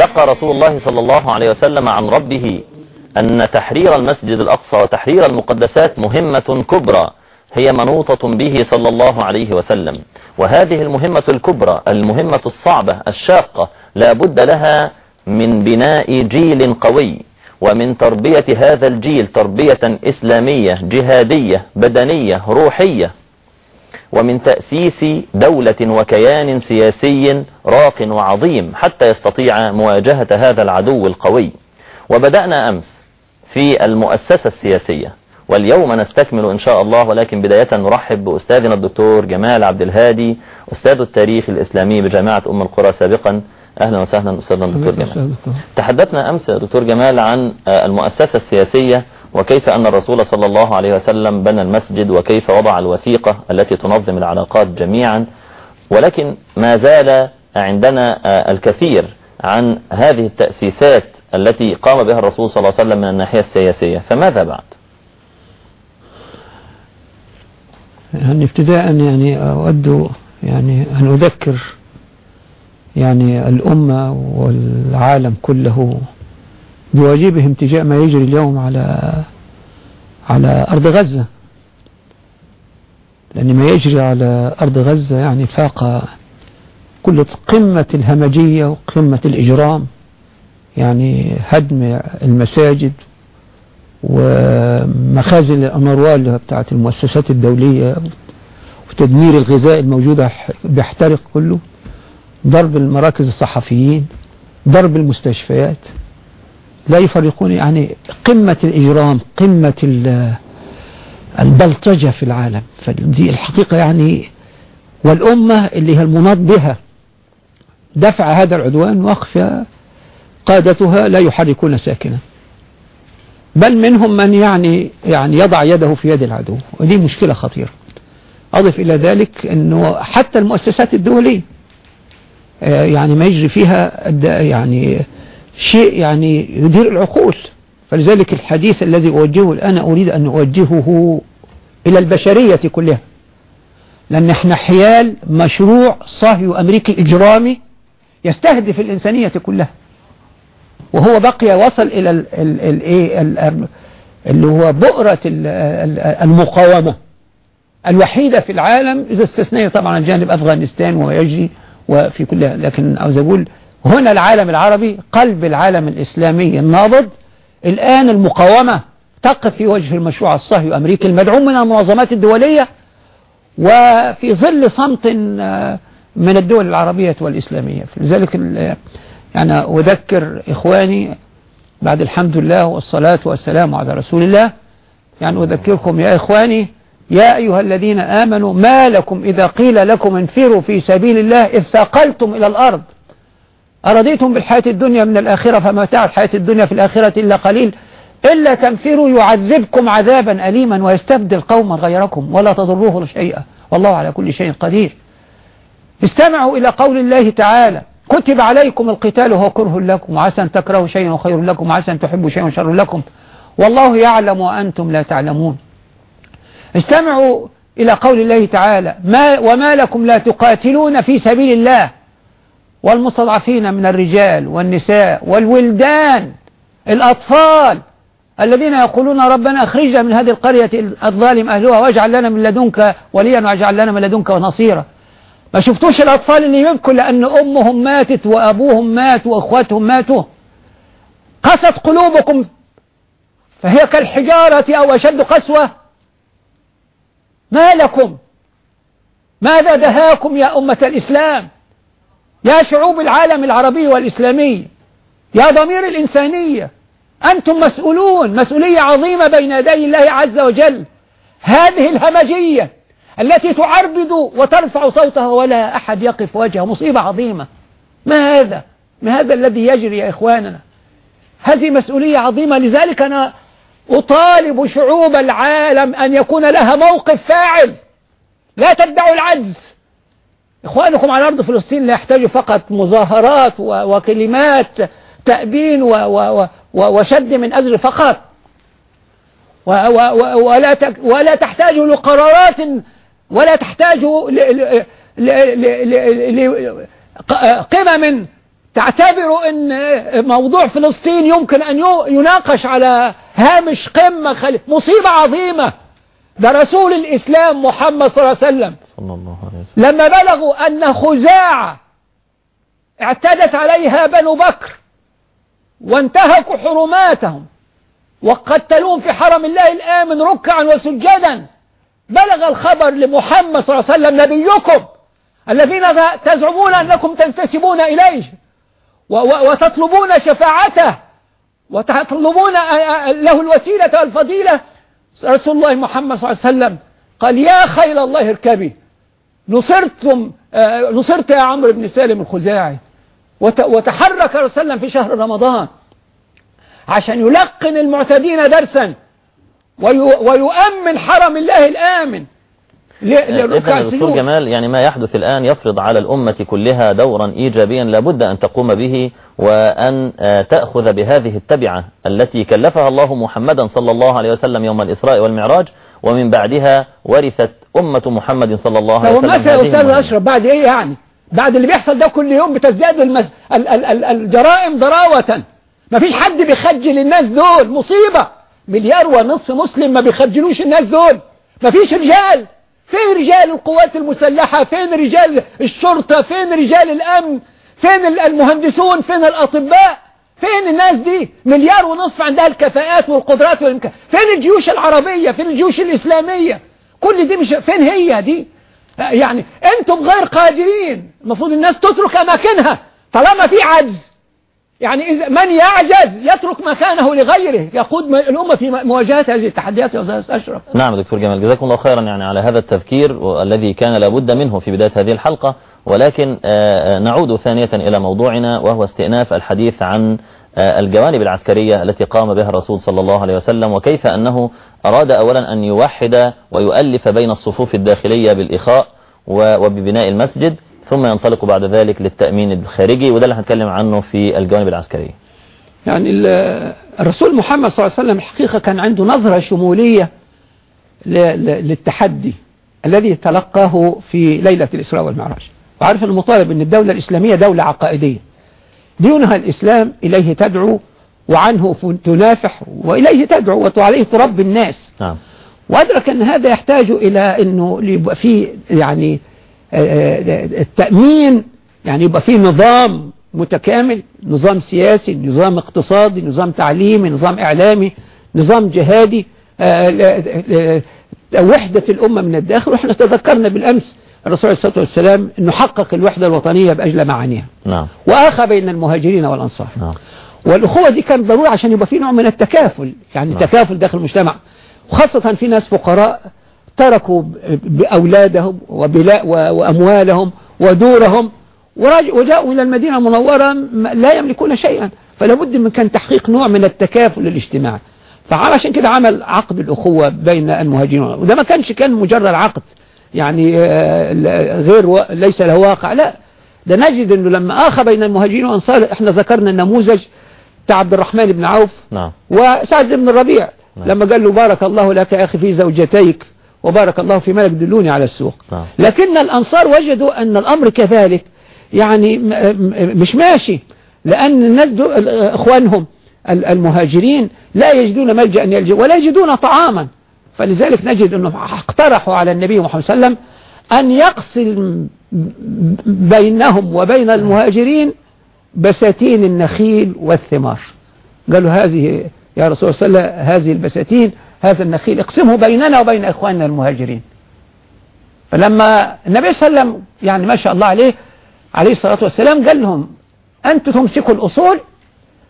تلقى رسول الله صلى الله عليه وسلم عن ربه أن تحرير المسجد الأقصى وتحرير المقدسات مهمة كبرى هي منوطة به صلى الله عليه وسلم. وهذه المهمة الكبرى المهمة الصعبة الشاقة لا بد لها من بناء جيل قوي. ومن تربية هذا الجيل تربية إسلامية جهادية بدنية روحية. ومن تأسيس دولة وكيان سياسي راق وعظيم حتى يستطيع مواجهة هذا العدو القوي. وبدأنا أمس في المؤسسة السياسية واليوم نستكمل إن شاء الله ولكن بداية نرحب بأستاذنا الدكتور جمال عبد الهادي أستاذ التاريخ الإسلامي بجامعة أم القرى سابقا. أهلا وسهلا أستاذنا الدكتور جمال. تحدثنا أمس دكتور جمال عن المؤسسة السياسية وكيف أن الرسول صلى الله عليه وسلم بنى المسجد وكيف وضع الوثيقة التي تنظم العلاقات جميعا. ولكن ما زال عندنا الكثير عن هذه التأسيسات التي قام بها الرسول صلى الله عليه وسلم من الناحية السياسية. فماذا بعد؟ يعني ابتداء يعني أود يعني أن أذكر يعني الأمة والعالم كله بواجبهم تجاه ما يجري اليوم على على أرض غزة. لأن ما يجري على أرض غزة يعني فاق كل قمة الهمجية وقمة الإجرام يعني هدم المساجد ومخازن الأمروال بتاعت المؤسسات الدولية وتدمير الغذاء الموجودة بيحترق كله ضرب المراكز الصحفيين ضرب المستشفيات. لا يفرقون يعني قمة الإجرام قمة البلطجة في العالم. فدي الحقيقة يعني والأمة اللي هي المناط بها دفع هذا العدوان وقف قادتها لا يحركون ساكنا. بل منهم من يعني يعني يضع يده في يد العدو ودي مشكلة خطيرة. أضف إلى ذلك أنه حتى المؤسسات الدولية يعني ما يجري فيها يعني شيء يعني يدير العقول. فلذلك الحديث الذي أوجهه الآن أريد أن أوجهه إلى البشرية كلها. لأن إحنا حيال مشروع صهيو أمريكي إجرامي يستهدف الإنسانية كلها. وهو بقي وصل إلى ال ال ال اللي هو بؤرة المقاومة الوحيدة في العالم إذا استثنينا طبعا جانب أفغانستان ويجري وفي كلها. لكن عاوز أقول هنا العالم العربي قلب العالم الإسلامي النابض الآن المقاومة تقف في وجه المشروع الصهيو الأمريكي المدعوم من المنظمات الدولية وفي ظل صمت من الدول العربية والإسلامية. لذلك يعني أذكر إخواني بعد الحمد لله والصلاة والسلام على رسول الله يعني أذكركم يا إخواني يا أيها الذين آمنوا ما لكم إذا قيل لكم انفروا في سبيل الله إذ ثقلتم إلى الأرض. أرضيتم بالحياة الدنيا من الآخرة فما متاع الحياة الدنيا في الآخرة إلا قليل إلا تنفروا يعذبكم عذابا أليما ويستبدل قوما غيركم ولا تضروه شيئا والله على كل شيء قدير. استمعوا إلى قول الله تعالى كتب عليكم القتال وهو كره لكم وعسى أن تكرهوا شيئا وخير لكم وعسى أن تحبوا شيئا وشر لكم والله يعلم وأنتم لا تعلمون. استمعوا إلى قول الله تعالى ما وما لكم لا تقاتلون في سبيل الله والمستضعفين من الرجال والنساء والولدان الأطفال الذين يقولون ربنا أخرجنا من هذه القرية الظالم أهلها واجعل لنا من لدنك وليا واجعل لنا من لدنك ونصيرا ما شفتوش الأطفال اللي يبكوا لأن أمهم ماتت وأبوهم مات وأخواتهم ماتوا؟ قست قلوبكم فهي كالحجارة أو أشد قسوة؟ ما لكم؟ ماذا دهاكم يا أمة الإسلام؟ يا شعوب العالم العربي والإسلامي يا ضمير الإنسانية أنتم مسؤولون مسؤولية عظيمة بين يدي الله عز وجل. هذه الهمجية التي تعربد وترفع صوتها ولا أحد يقف وجهها مصيبة عظيمة. ما هذا؟ ما هذا الذي يجري يا إخواننا؟ هذه مسؤولية عظيمة. لذلك أنا أطالب شعوب العالم أن يكون لها موقف فاعل. لا تدعوا العجز. إخوانكم على أرض فلسطين لا يحتاجوا فقط مظاهرات وكلمات تأبين وشد من أجل فقط ولا ولا تحتاج لقرارات ولا تحتاج لقمم تعتبروا إن موضوع فلسطين يمكن أن يناقش على هامش قمة. مصيبة عظيمة ده رسول الإسلام محمد صلى الله عليه وسلم صلى الله عليه وسلم. لما بلغوا أن خزاعة اعتدت عليها بنو بكر وانتهكوا حرماتهم وقتلوهم في حرم الله الآمن ركعا وسجدا بلغ الخبر لمحمد صلى الله عليه وسلم نبيكم الذين تزعمون أنكم تنتسبون إليه وتطلبون شفاعته وتطلبون له الوسيلة والفضيلة. رسول الله محمد صلى الله عليه وسلم قال يا خيل الله اركبي نصرتم نصرت يا عمرو بن سالم الخزاعي. وتحرك رسول الله في شهر رمضان عشان يلقن المعتدين درسا ويؤمن حرم الله الآمن الدكتور جمال يعني ما يحدث الآن يفرض على الأمة كلها دورا إيجابيا لابد أن تقوم به وأن تأخذ بهذه التبعة التي كلفها الله محمدا صلى الله عليه وسلم يوم الإسراء والمعراج. ومن بعدها ورثت أمة محمد صلى الله عليه وسلم ومتى يا أستاذ أشرف بعد إيه يعني؟ بعد اللي بيحصل ده كل يوم بتزداد المس... ال... ال... ال... الجرائم ضراوة. ما فيش حد بيخجل الناس دول. مصيبة. مليار ونصف مسلم ما بيخجلوش الناس دول. ما فيش رجال. فين رجال القوات المسلحة؟ فين رجال الشرطة؟ فين رجال الأمن؟ فين المهندسون؟ فين الأطباء؟ فين الناس دي؟ مليار ونصف عندها الكفاءات والقدرات والإمكان فين الجيوش العربية؟ فين الجيوش الإسلامية؟ كل دي مش فين هي دي؟ يعني أنتم غير قادرين. المفروض الناس تترك أماكنها طالما في عجز. يعني إذا من يعجز يترك مكانه لغيره. يقود الأمة في مواجهة هذه التحديات يا أستاذ أشرف. نعم دكتور جمال جزاكم الله خيرا يعني على هذا التذكير الذي كان لابد منه في بداية هذه الحلقة. ولكن نعود ثانية إلى موضوعنا وهو استئناف الحديث عن الجوانب العسكرية التي قام بها الرسول صلى الله عليه وسلم وكيف أنه أراد أولا أن يوحد ويؤلف بين الصفوف الداخلية بالإخاء وببناء المسجد ثم ينطلق بعد ذلك للتأمين الخارجي وده اللي هنتكلم عنه في الجوانب العسكرية. يعني الرسول محمد صلى الله عليه وسلم الحقيقة كان عنده نظرة شمولية للتحدي الذي تلقاه في ليلة الإسراء والمعراج. وعارف المطالب أن الدولة الإسلامية دولة عقائدية. دينها الإسلام إليه تدعو وعنه تنافح وإليه تدعو وعليه تربي الناس. نعم. وأدرك أن هذا يحتاج إلى أنه يبقى فيه يعني التأمين. يعني يبقى فيه نظام متكامل نظام سياسي نظام اقتصادي نظام تعليمي نظام إعلامي نظام جهادي. وحدة الأمة من الداخل. وإحنا تذكرنا بالأمس الرسول عليه الصلاة والسلام أنه حقق الوحدة الوطنية بأجل معانيها. نعم. وآخى بين المهاجرين والأنصار. نعم. والأخوة دي كانت ضرورة عشان يبقى في نوع من التكافل يعني نعم. تكافل داخل المجتمع. وخاصة في ناس فقراء تركوا بأولادهم وبلا وأموالهم ودورهم وجاءوا إلى المدينة المنورة لا يملكون شيئا. فلا بد من كان تحقيق نوع من التكافل الاجتماعي. فعشان كده عمل عقد الأخوة بين المهاجرين. وده ما كانش كان مجرد عقد. يعني غير ليس له واقع. لا ده نجد إنه لما آخى بين المهاجرين والأنصار إحنا ذكرنا النموذج بتاع عبد الرحمن بن عوف نعم. وسعد بن الربيع. نعم. لما قال له بارك الله لك يا أخي في زوجتيك وبارك الله في ملك دلوني على السوق. نعم. لكن الأنصار وجدوا أن الأمر كذلك يعني مش ماشي لأن الناس إخوانهم ال- المهاجرين لا يجدون ملجأ يلجأ ولا يجدون طعاما. فلذلك نجد أنهم اقترحوا على النبي محمد صلى الله عليه وسلم أن يقسم بينهم وبين المهاجرين بساتين النخيل والثمار. قالوا هذه يا رسول الله هذه البساتين هذا النخيل اقسمه بيننا وبين إخواننا المهاجرين. فلما النبي صلى الله عليه وسلم يعني ما شاء الله عليه عليه الصلاة والسلام قال لهم أنتم تمسكوا الأصول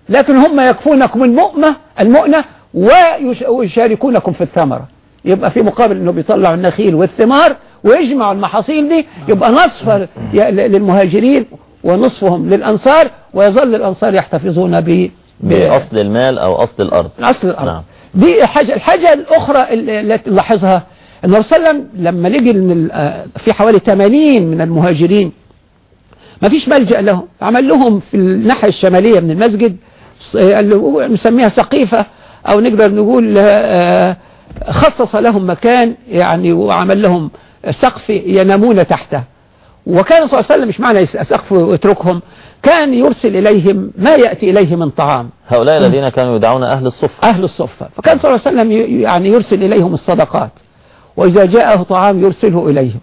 لكن هم يكفونكم المؤمة المؤنة ويش- ويشاركونكم في الثمرة. يبقى في مقابل إنه بيطلعوا النخيل والثمار ويجمعوا المحاصيل دي يبقى نصف للمهاجرين ونصفهم للأنصار ويظل الأنصار يحتفظون ب بأصل المال أو أصل الأرض. أصل الأرض. نعم. دي حاجة الحاجة الأخرى اللي تلاحظها أن الرسول صلى الله عليه وسلم لما ال- آه، في حوالي 80 من المهاجرين ما فيش ملجأ لهم. عمل لهم في الناحية الشمالية من المسجد آه، نسميها سقيفة أو نقدر نقول آه، خصص لهم مكان يعني وعمل لهم سقف ينامون تحته. وكان صلى الله عليه وسلم مش معنى سقف ويتركهم كان يرسل إليهم ما يأتي إليه من طعام. هؤلاء الذين كانوا يدعون أهل الصفة أهل الصفة فكان صلى الله عليه وسلم يعني يرسل إليهم الصدقات. وإذا جاءه طعام يرسله إليهم.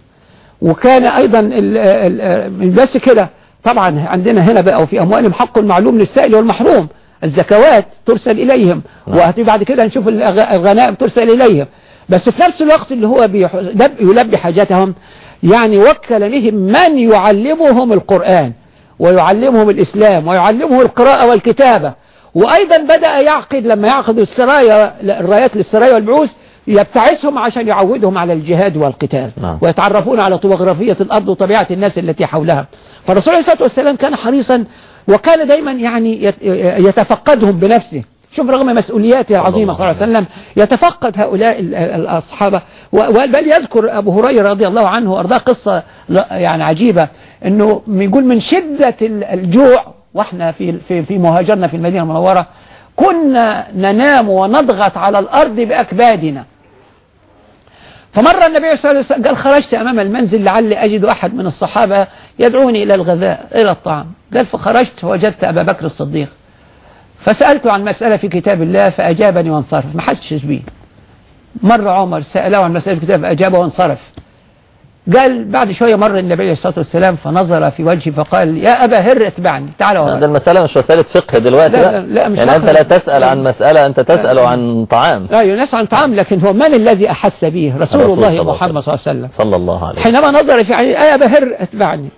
وكان أيضا ال- ال- بس كده. طبعا عندنا هنا بقى وفي أموالهم حق معلوم للسائل والمحروم. الزكوات ترسل إليهم. نعم. وهتبقى بعد كده نشوف الأغ- الغنائم ترسل إليهم. بس في نفس الوقت اللي هو يلبي حاجاتهم يعني وكل بهم من يعلمهم القرآن ويعلمهم الإسلام ويعلمهم القراءة والكتابة. وأيضا بدأ يعقد لما يعقد السرايا الرايات للسرايا والبعوث يبتعثهم عشان يعودهم على الجهاد والقتال. نعم. ويتعرفون على طبوغرافية الأرض وطبيعة الناس التي حولها. فالرسول عليه الصلاة والسلام كان حريصا وكان دايما يعني يت- يتفقدهم بنفسه. شوف رغم مسؤولياته العظيمة صلى الله عليه وسلم يتفقد هؤلاء ال- ال- الأصحاب بل يذكر أبو هريرة رضي الله عنه وأرضاه قصة يعني عجيبة أنه يقول من شدة ال- الجوع وإحنا في في في مهاجرنا في المدينة المنورة كنا ننام ونضغط على الأرض بأكبادنا. فمر النبي صلى الله عليه وسلم قال خرجت أمام المنزل لعلي أجد أحد من الصحابة يدعوني إلى الغذاء إلى الطعام. قال فخرجت وجدت أبا بكر الصديق. فسألته عن مسألة في كتاب الله فأجابني وانصرف. ما حدش بيه مر عمر سأله عن مسألة في كتاب فأجابه وانصرف. قال بعد شوية مر النبي عليه الصلاة والسلام فنظر في وجهي فقال يا أبا هر اتبعني تعال ده وراء المسألة مش مسألة فقه دلوقتي لا،. لا، لا، مش يعني أنت. لا تسأل عن مسألة أنت تسأل لا. عن طعام. لا يناس عن طعام لكن هو من الذي أحس به؟ رسول الله صلى الله عليه محمد صلى الله عليه وسلم. صلى الله عليه وسلم. حينما نظر في عيني يا أبا هر اتبعني.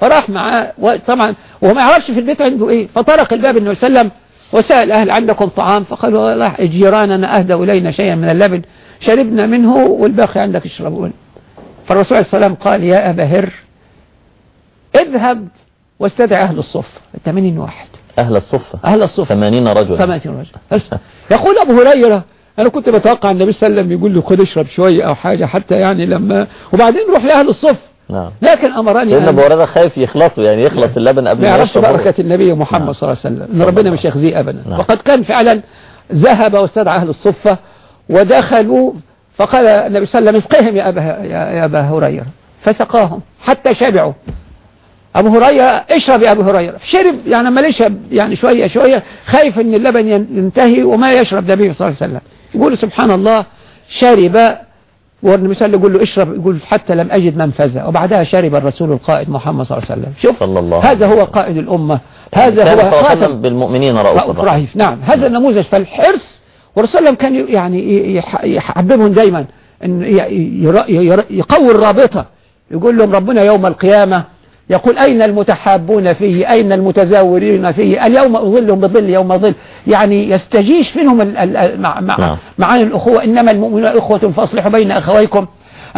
فراح معاه طبعا وهو ما يعرفش في البيت عنده إيه. فطرق الباب النبي صلى الله عليه وسلم وسأل أهل عندكم طعام؟ فقالوا والله جيراننا أهدوا إلينا شيئا من اللبن شربنا منه والباقي عندك اشربوا فالرسول عليه السلام قال يا أبا هر اذهب واستدعي أهل الصف 80 واحد. أهل الصفة أهل الصف. 80 رجلا. 80 رجل. يقول أبو هريرة أنا كنت بتوقع النبي صلى الله عليه وسلم يقول له خد اشرب شوية أو حاجة حتى يعني لما وبعدين روح لأهل الصف. نعم. لكن أمرني لأن أن أبو هريرة خايف يخلصوا يعني يخلص اللبن قبل ما يعرفش. بركة النبي محمد نعم. صلى الله عليه وسلم. ان صلى ربنا مش يخزيه أبدا. نعم. وقد كان فعلا ذهب واستدعى أهل الصفة ودخلوا فقال النبي صلى الله عليه وسلم اسقهم يا أبا, يا يا أبا هريرة. فسقاهم حتى شبعوا. أبو هريرة اشرب يا أبو هريرة. شرب يعني ما يشرب يعني شوية شوية. خايف أن اللبن ينتهي وما يشرب النبي صلى الله عليه وسلم. يقول سبحان الله شرب وسلم يقول له اشرب يقول حتى لم أجد منفذة. وبعدها شرب الرسول القائد محمد صلى الله عليه وسلم. شوف صلى الله هذا هو. قائد الأمة. هذا هو خاتم بالمؤمنين رؤوف رحيم. نعم هذا النموذج. فالحرص والرسول صلى الله عليه وسلم كان يعني يح- يحببهم دايما. إن يقوي الرابطة. يقول لهم ربنا يوم القيامة يقول أين المتحابون فيه؟ أين المتزاورين فيه؟ اليوم أظلهم بظل يوم ظل. يعني يستجيش ال- مع مع نعم. معاني الأخوة. إنما المؤمنون إخوة فاصلحوا بين أخويكم.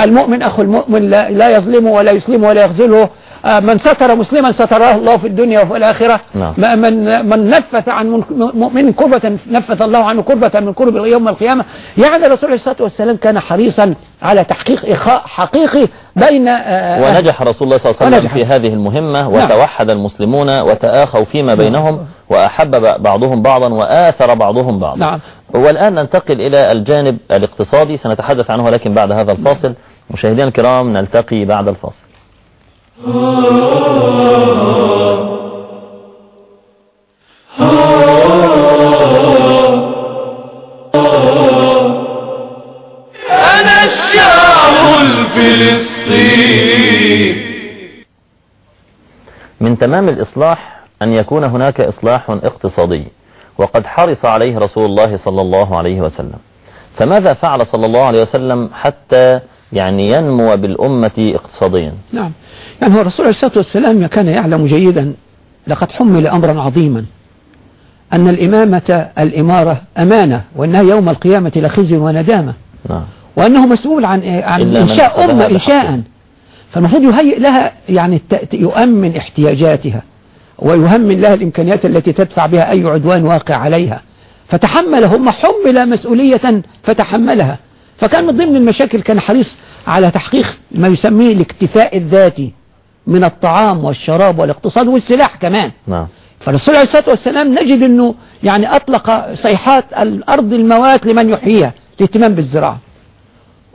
المؤمن أخو المؤمن لا, لا يظلمه ولا يسلمه ولا يخذله. من ستر مسلما ستراه الله في الدنيا وفي الآخرة. نعم. من من نفث عن من- مؤمن كربة نفث الله عنه كربة من كرب يوم القيامة. يعني الرسول عليه الصلاة والسلام كان حريصا على تحقيق إخاء حقيقي بين آه، ونجح رسول الله صلى الله عليه وسلم. في هذه المهمة وتوحد المسلمون وتآخوا فيما بينهم وأحب بعضهم بعضا وآثر بعضهم بعضا. نعم. والآن ننتقل إلى الجانب الاقتصادي سنتحدث عنه لكن بعد هذا الفاصل. مشاهدينا الكرام نلتقي بعد الفاصل. أنا الشعب الفلسطيني من تمام الإصلاح أن يكون هناك إصلاح اقتصادي وقد حرص عليه رسول الله صلى الله عليه وسلم. فماذا فعل صلى الله عليه وسلم حتى يعني ينمو بالأمة اقتصاديا. نعم. يعني هو الرسول عليه الصلاة والسلام كان يعلم جيدا لقد حمل أمرا عظيما أن الإمامة الإمارة أمانة وأنها يوم القيامة لخزي وندامة. نعم. وأنه مسؤول عن عن إلا من إنشاء أمة. إنشاء فالمفروض يهيئ لها يعني يؤمن احتياجاتها ويهمن لها الإمكانيات التي تدفع بها أي عدوان واقع عليها. فتحمل هم حمل مسؤولية فتحملها. فكان من ضمن المشاكل كان حريص على تحقيق ما يسميه الاكتفاء الذاتي من الطعام والشراب والاقتصاد والسلاح كمان. نعم. فالرسول عليه الصلاة والسلام نجد أنه يعني أطلق صيحات الأرض الموات لمن يحييها الاهتمام بالزراعة.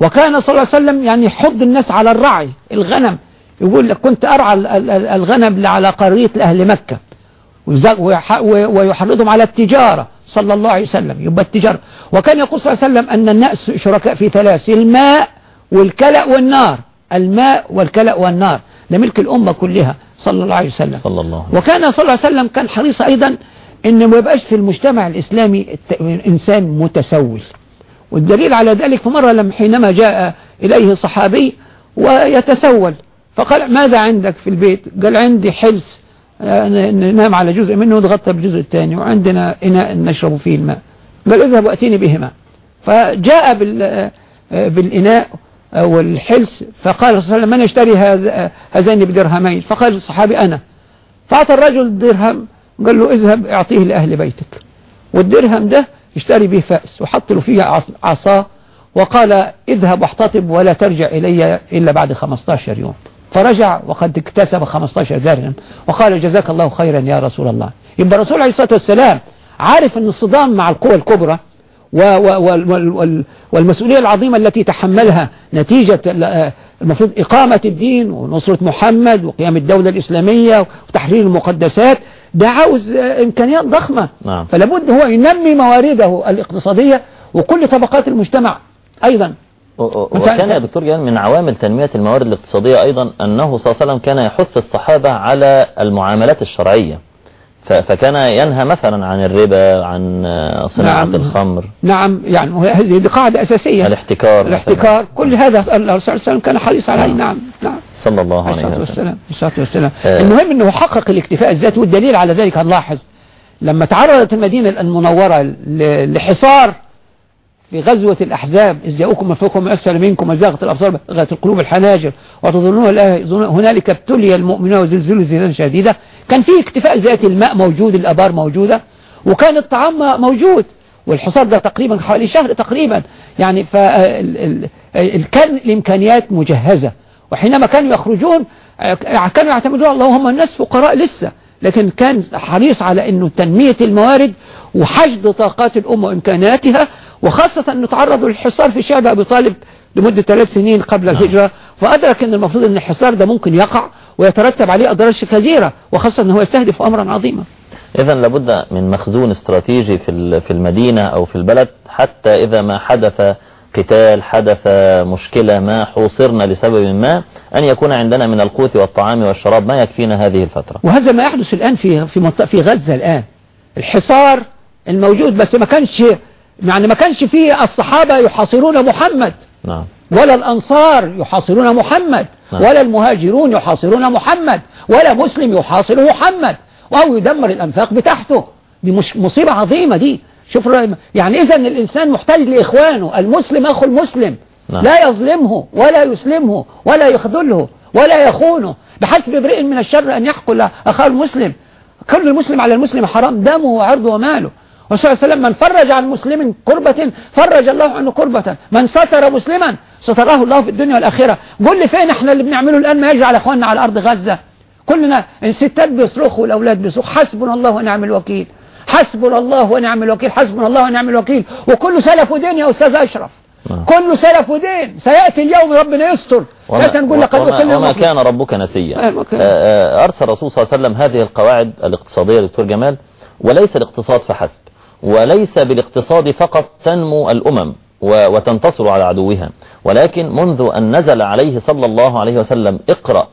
وكان صلى الله عليه وسلم يعني يحض الناس على الرعي الغنم. يقول لك كنت أرعى ال- ال- ال- الغنم على قرية لأهل مكة. ويحرضهم على التجارة. صلى الله عليه وسلم يبقى التجارة. وكان يقول صلى الله عليه وسلم أن النأس شركاء في ثلاث الماء والكلأ والنار. الماء والكلأ والنار لملك الأمة كلها صلى الله عليه وسلم. صلى الله عليه وكان صلى الله عليه وسلم كان حريص أيضا أن ما يبقاش في المجتمع الإسلامي إنسان متسول. والدليل على ذلك في مرة لما حينما جاء إليه صحابي ويتسول. فقال ماذا عندك في البيت؟ قال عندي حلس. ننام على جزء منه ونغطى بالجزء الثاني. وعندنا إناء نشرب فيه الماء. قال اذهب وأتيني بهما. فجاء آه، بالإناء والحلس فقال صلى الله عليه وسلم من يشتري هذين بدرهمين؟ فقال الصحابي أنا. فأعطى الرجل درهم قال له اذهب اعطيه لأهل بيتك. والدرهم ده اشتري به فأس وحط له فيها عصا وقال اذهب واحتطب ولا ترجع إلي إلا بعد 15 يوم. فرجع وقد اكتسب 15 درهم. وقال جزاك الله خيرا يا رسول الله. يبقى الرسول عليه الصلاة والسلام عارف أن الصدام مع القوى الكبرى والمسؤولية العظيمة التي تحملها نتيجة المفروض إقامة الدين ونصرة محمد وقيام الدولة الإسلامية وتحرير المقدسات ده عاوز إمكانيات ضخمة. نعم. فلابد هو ينمي موارده الاقتصادية وكل طبقات المجتمع أيضا. وكان يا دكتور جان من عوامل تنمية الموارد الاقتصادية أيضا أنه صلى الله عليه وسلم كان يحث الصحابة على المعاملات الشرعية. فكان ينهى مثلا عن الربا عن صناعة نعم. الخمر. نعم يعني هذه قاعدة أساسية. الاحتكار الاحتكار كل هذا الرسول صلى الله عليه وسلم كان حريص عليه. نعم. نعم, نعم. صلى الله عليه وسلم. الصلاة والسلام. آه. المهم أنه حقق الاكتفاء الذاتي والدليل على ذلك هنلاحظ لما تعرضت المدينة المنورة لحصار في غزوة الأحزاب إذ جاءوكم من فوقكم أسفل منكم وزاغت الأبصار غاية القلوب الحناجر وتظنون هنالك ابتلي المؤمنون وزلزلوا زلزالا شديدة. كان في اكتفاء ذاتي الماء موجود الأبار موجودة وكان الطعام موجود والحصار ده تقريبا حوالي شهر تقريبا. يعني كان الإمكانيات مجهزة. وحينما كانوا يخرجون كانوا يعتمدون اللهم الناس فقراء لسه. لكن كان حريص على أنه تنمية الموارد وحشد طاقات الأمة وإمكاناتها وخاصة أنه تعرضوا للحصار في شعب أبي طالب لمدة ثلاث سنين قبل نعم. الهجرة فأدرك أن المفروض أن الحصار ده ممكن يقع ويترتب عليه أضرار كثيرة وخاصة أنه يستهدف أمرا عظيما. إذا لابد من مخزون استراتيجي في في المدينة أو في البلد حتى إذا ما حدث قتال حدث مشكلة ما حوصرنا لسبب ما أن يكون عندنا من القوت والطعام والشراب ما يكفينا هذه الفترة. وهذا ما يحدث الآن في في في غزة الآن. الحصار الموجود بس ما كانش يعني ما كانش فيه الصحابة يحاصرون محمد. نعم. ولا الأنصار يحاصرون محمد. نعم. ولا المهاجرون يحاصرون محمد. ولا مسلم يحاصر محمد. وهو يدمر الأنفاق بتاعته. دي مش مصيبة عظيمة دي. شوف يعني إذا الإنسان محتاج لإخوانه. المسلم أخو المسلم. نعم. لا يظلمه ولا يسلمه ولا يخذله ولا يخونه. بحسب امرئ من الشر أن يحقل أخاه المسلم. كل المسلم على المسلم حرام. دمه وعرضه وماله. وصلى الله عليه وسلم من فرج عن مسلم كربة فرج الله عنه كربة. من ستر مسلما ستره الله في الدنيا والآخرة. قول لي فين إحنا اللي بنعمله الآن؟ ما يجعل أخواننا على أرض غزة. كلنا الستات بيصرخوا والأولاد بيصرخوا حسبنا الله ونعم الوكيل. حسبنا الله ونعم الوكيل. حسبنا الله ونعم الوكيل. وكل سلف دين يا أستاذ أشرف. نعم. كل سلف دين. سيأتي اليوم ربنا يستر. وما, نقول لقد وما, وما كان ربك نسيا. آه، آه، أرسل الرسول صلى الله عليه وسلم هذه القواعد الاقتصادية دكتور جمال. وليس الاقتصاد فحسب. وليس بالاقتصاد فقط تنمو الأمم وتنتصر على عدوها ولكن منذ أن نزل عليه صلى الله عليه وسلم اقرأ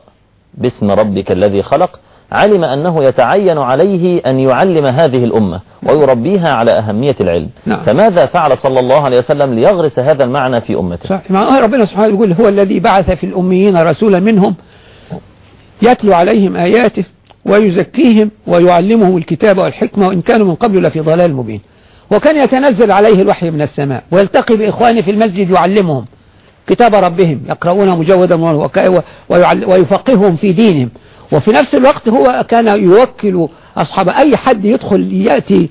باسم ربك الذي خلق علم أنه يتعين عليه أن يعلم هذه الأمة ويربيها على أهمية العلم نعم. فماذا فعل صلى الله عليه وسلم ليغرس هذا المعنى في أمته صحيح. ربنا سبحانه يقول هو الذي بعث في الأميين رسولا منهم يتلو عليهم آياته ويزكيهم ويعلمهم الكتاب والحكمة وإن كانوا من قبل لفي ضلال مبين. وكان يتنزل عليه الوحي من السماء ويلتقي بإخوانه في المسجد يعلمهم كتاب ربهم يقرؤون مجودا ويفقههم في دينهم. وفي نفس الوقت هو كان يوكل أصحاب أي حد يدخل يأتي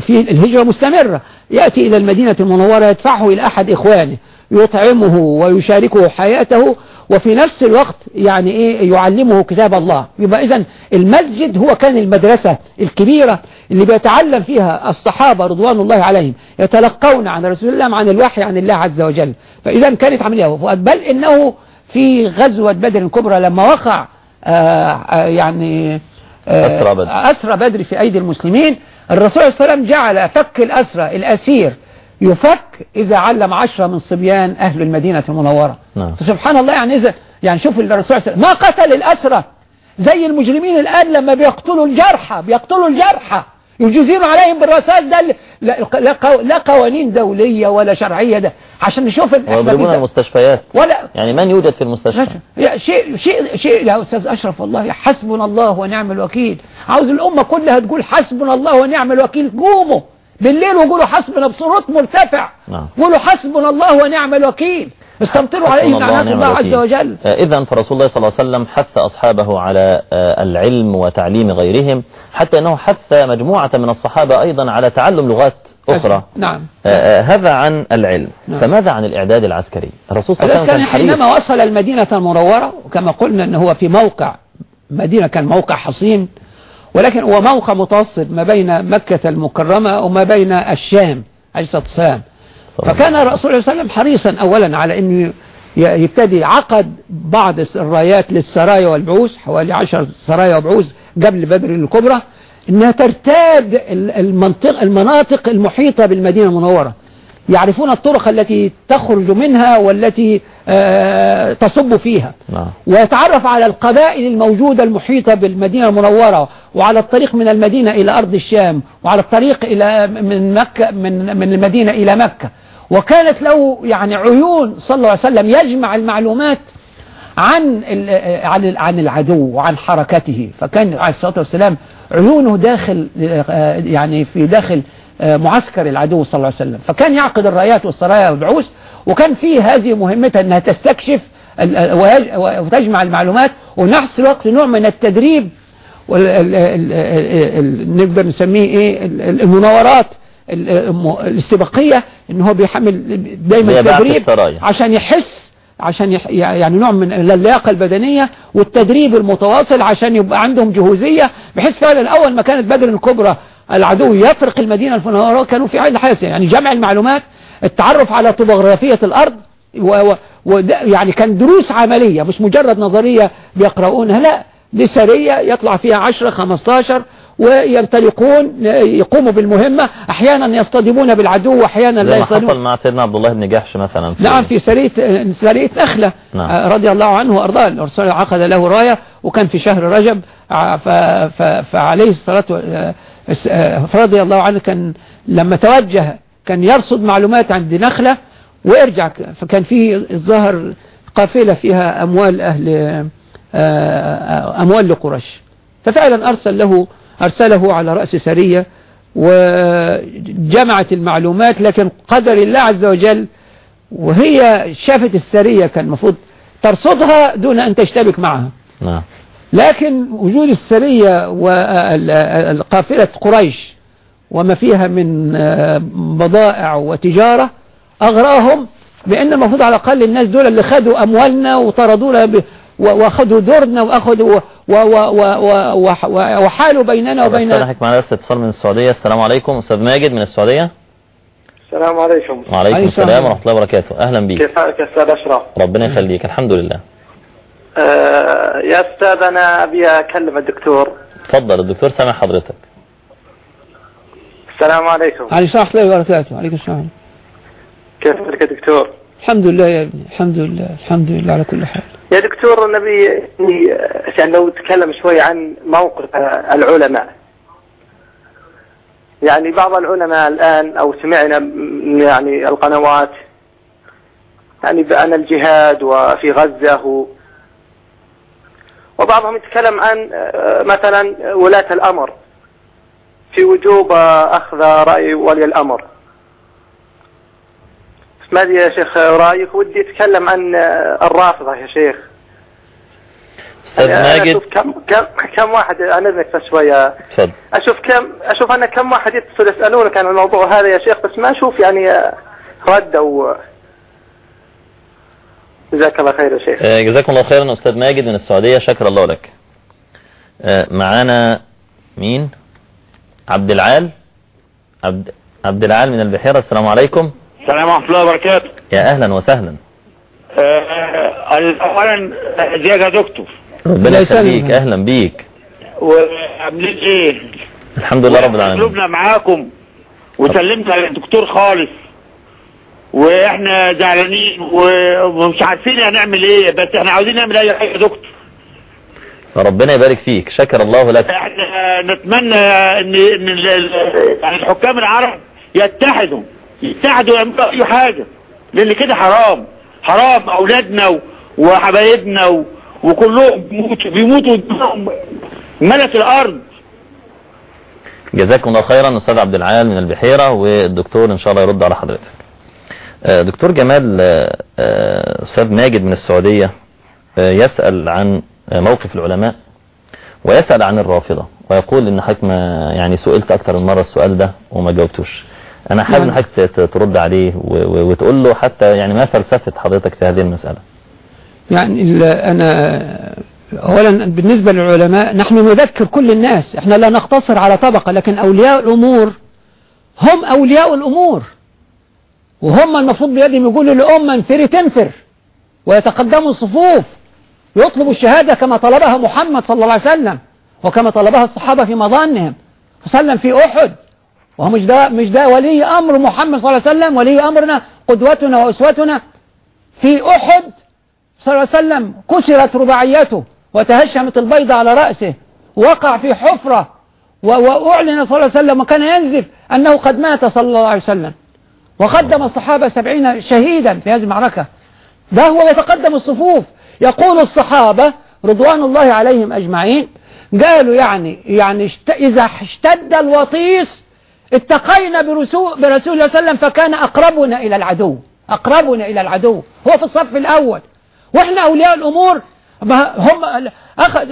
في الهجرة مستمرة يأتي إلى المدينة المنورة يدفعه إلى أحد إخوانه يطعمه ويشاركه حياته وفي نفس الوقت يعني إيه يعلمه كتاب الله. يبقى إذن المسجد هو كان المدرسة الكبيرة اللي بيتعلم فيها الصحابة رضوان الله عليهم يتلقون عن رسول الله عن الوحي عن الله عز وجل. فإذا كانت عملية. بل إنه في غزوة بدر الكبرى لما وقع آه، آه، يعني آه، أسرى بدر. أسرى بدر في أيدي المسلمين الرسول صلى الله عليه وسلم جعل فك الأسرى الأسير يفك إذا علم عشرة من صبيان أهل المدينة المنورة. نعم. فسبحان الله يعني إذا يعني شوف الرسول صلى الله عليه وسلم ما قتل الأسرى زي المجرمين الآن لما بيقتلوا الجرحى بيقتلوا الجرحى. يجيزون عليهم بالرصاص ده لا, لا, لا قوانين دولية ولا شرعية ده. عشان نشوف ويضربون. المستشفيات ولا يعني من يوجد في المستشفى؟ شيء شيء شيء يا أستاذ أشرف والله حسبنا الله ونعم الوكيل. عاوز الأمة كلها تقول حسبنا الله ونعم الوكيل قوموا. بالليل وقولوا حسبنا بصوت مرتفع. نعم. قولوا حسبنا الله ونعم الوكيل. استمطروا عليه لعنات الله عز وجل. إذا فرسول الله صلى الله عليه وسلم حث أصحابه على آه، العلم وتعليم غيرهم حتى أنه حث مجموعة من الصحابة أيضا على تعلم لغات أخرى. نعم. آه، آه، هذا عن العلم. نعم. فماذا عن الإعداد العسكري؟ الرسول صلى الله عليه وسلم حينما وصل المدينة المنورة وكما قلنا ان هو في موقع مدينة كان موقع حصين ولكن هو موقع متوسط ما بين مكة المكرمة وما بين الشام عليه الصلاة والسلام. فكان الرسول صلى الله عليه وسلم حريصا أولا على أنه يبتدي عقد بعض الرايات للسرايا والبعوث حوالي عشر سرايا وبعوث قبل بدر الكبرى أنها ترتاد ال- المنطق المناطق المحيطة بالمدينة المنورة. يعرفون الطرق التي تخرج منها والتي آه، تصب فيها. نعم. ويتعرف على القبائل الموجودة المحيطة بالمدينة المنورة وعلى الطريق من المدينة إلى أرض الشام وعلى الطريق إلى من مكة من من المدينة إلى مكة. وكانت له يعني عيون صلى الله عليه وسلم يجمع المعلومات عن ال- عن عن العدو وعن حركته. فكان عليه الصلاة والسلام عيونه داخل آه، يعني في داخل آه، معسكر العدو صلى الله عليه وسلم فكان يعقد الرايات والسرايا والبعوث وكان فيه هذه مهمتها إنها تستكشف وتجمع المعلومات ونفس الوقت نوع من التدريب نقدر نسميه إيه ال- ال- المناورات ال- الم- الاستباقية إن هو بيحمل دايما تدريب. عشان يحس عشان يح يعني نوع من اللياقة البدنية والتدريب المتواصل عشان يبقى عندهم جهوزية بحيث فعلا أول ما كانت بدر الكبرى العدو يفرق المدينة الفنورة كانوا في عين حاسة يعني جمع المعلومات التعرف على طبوغرافية الأرض و و يعني كان دروس عملية مش مجرد نظرية بيقرؤونها لا دي سرية يطلع فيها 10 15 وينطلقون يقوموا بالمهمة. أحيانا يصطدمون بالعدو وأحيانا لا ما حصل يصطدمون مع سيدنا عبد الله بن جحش مثلا في نعم في سرية سرية نخلة نعم. آه، رضي الله عنه وأرضاه. الرسول عقد له راية وكان في شهر رجب فعليه الصلاة آه، فرضي الله عنه كان لما توجه كان يرصد معلومات عند نخلة ويرجع فكان فيه الظاهر قافلة فيها أموال أهل آه، آه، أموال لقريش. ففعلا أرسل له أرسله على رأس سرية وجمعت المعلومات لكن قدر الله عز وجل وهي شافت السرية كان المفروض ترصدها دون أن تشتبك معها. نعم. لكن وجود السرية وقافلة قريش وما فيها من بضائع وتجارة أغراهم بأن المفروض على الأقل الناس دول اللي خدوا أموالنا وطردونا ب- و- واخدوا دورنا واخدوا و- و- و- و- وح- وحالوا بيننا وبين أستاذ معنا بس اتصال من السعودية. السلام عليكم. أستاذ ماجد من السعودية. السلام عليكم. وعليكم عليكم السلام. ورحمة الله وبركاته. أهلا بيك. كيف حالك يا أستاذ أشرف؟ ربنا يخليك. الحمد لله. يا أستاذ أنا أبي أكلم الدكتور. اتفضل الدكتور سامع حضرتك. السلام عليكم. عليه الصلاة والسلام وبركاته. عليكم السلام. كيف حالك يا دكتور؟ الحمد لله يا ابني. الحمد لله. الحمد لله على كل حال. يا دكتور نبي يعني لو تكلم شوي عن موقف آه، العلماء. يعني بعض العلماء الآن أو سمعنا يعني القنوات يعني بأن الجهاد وفي غزة و وبعضهم يتكلم عن آه، مثلا ولاة الأمر. في وجوب آه، أخذ رأي ولي الأمر. ما أدري يا شيخ رأيك ودي أتكلم عن آه، الرافضة يا شيخ. أستاذ أنا ماجد. كم كم كم واحد أنا اذنك بس شوية. اتفضل أشوف كم أشوف أنا كم واحد يتصل يسألونك عن الموضوع هذا يا شيخ بس ما أشوف يعني رد أو جزاك الله خير يا شيخ. آه، جزاكم الله خيرا أستاذ ماجد من السعودية شكر الله لك. آه، معانا مين؟ عبد العال. عبد عبد العال من البحيرة السلام عليكم. السلام ورحمة الله وبركاته. يا أهلا وسهلا. آه، أولا ازيك يا دكتور. ربنا يخليك يسلمك. أهلا بيك. وعاملين إيه؟ الحمد لله رب العالمين. قلوبنا معاكم. وسلمت على الدكتور خالص. وإحنا زعلانين ومش عارفين هنعمل إيه بس إحنا عاوزين نعمل اي حاجة يا دكتور. ربنا يبارك فيك. شكر الله لك. إحنا نتمنى ان إن يعني الحكام العرب يتحدوا يتحدوا يعملوا أي حاجة لأن كده حرام. حرام أولادنا وحبايبنا وكلهم بيموتوا بيموتوا الأرض. جزاكم الله خيرا أستاذ عبد العال من البحيرة والدكتور إن شاء الله يرد على حضرتك. دكتور جمال آه، آه، أستاذ ماجد من السعودية آه، يسأل عن آه، موقف العلماء ويسأل عن الرافضة ويقول إن حضرتك يعني سئلت أكتر من مرة السؤال ده وما جاوبتوش. أنا حابب ان نعم. حضرتك ت- ترد عليه وتقول له حتى يعني ما فلسفة حضرتك في هذه المسألة؟ يعني أنا أولا بالنسبة للعلماء نحن نذكر كل الناس إحنا لا نقتصر على طبقة لكن أولياء الأمور هم أولياء الأمور. وهم المفروض بيدهم يقولوا لأمة انفري تنفر ويتقدموا الصفوف ويطلبوا الشهادة كما طلبها محمد صلى الله عليه وسلم وكما طلبها الصحابة في مظانهم. وسلم في أحد. وهو مش ده مش ده ولي أمر محمد صلى الله عليه وسلم ولي أمرنا قدوتنا وأسوتنا. في أحد صلى الله عليه وسلم كسرت رباعيته وتهشمت البيضة على رأسه وقع في حفرة وأعلن صلى الله عليه وسلم وكان ينزف أنه قد مات صلى الله عليه وسلم. وقدم الصحابة سبعين شهيدا في هذه المعركة. ده هو يتقدم الصفوف. يقول الصحابة رضوان الله عليهم أجمعين قالوا يعني يعني إذا اشتد الوطيس اتقينا برسول, الله صلى الله عليه وسلم فكان أقربنا إلى العدو. أقربنا إلى العدو. هو في الصف الأول. وإحنا أولياء الأمور هم أخذ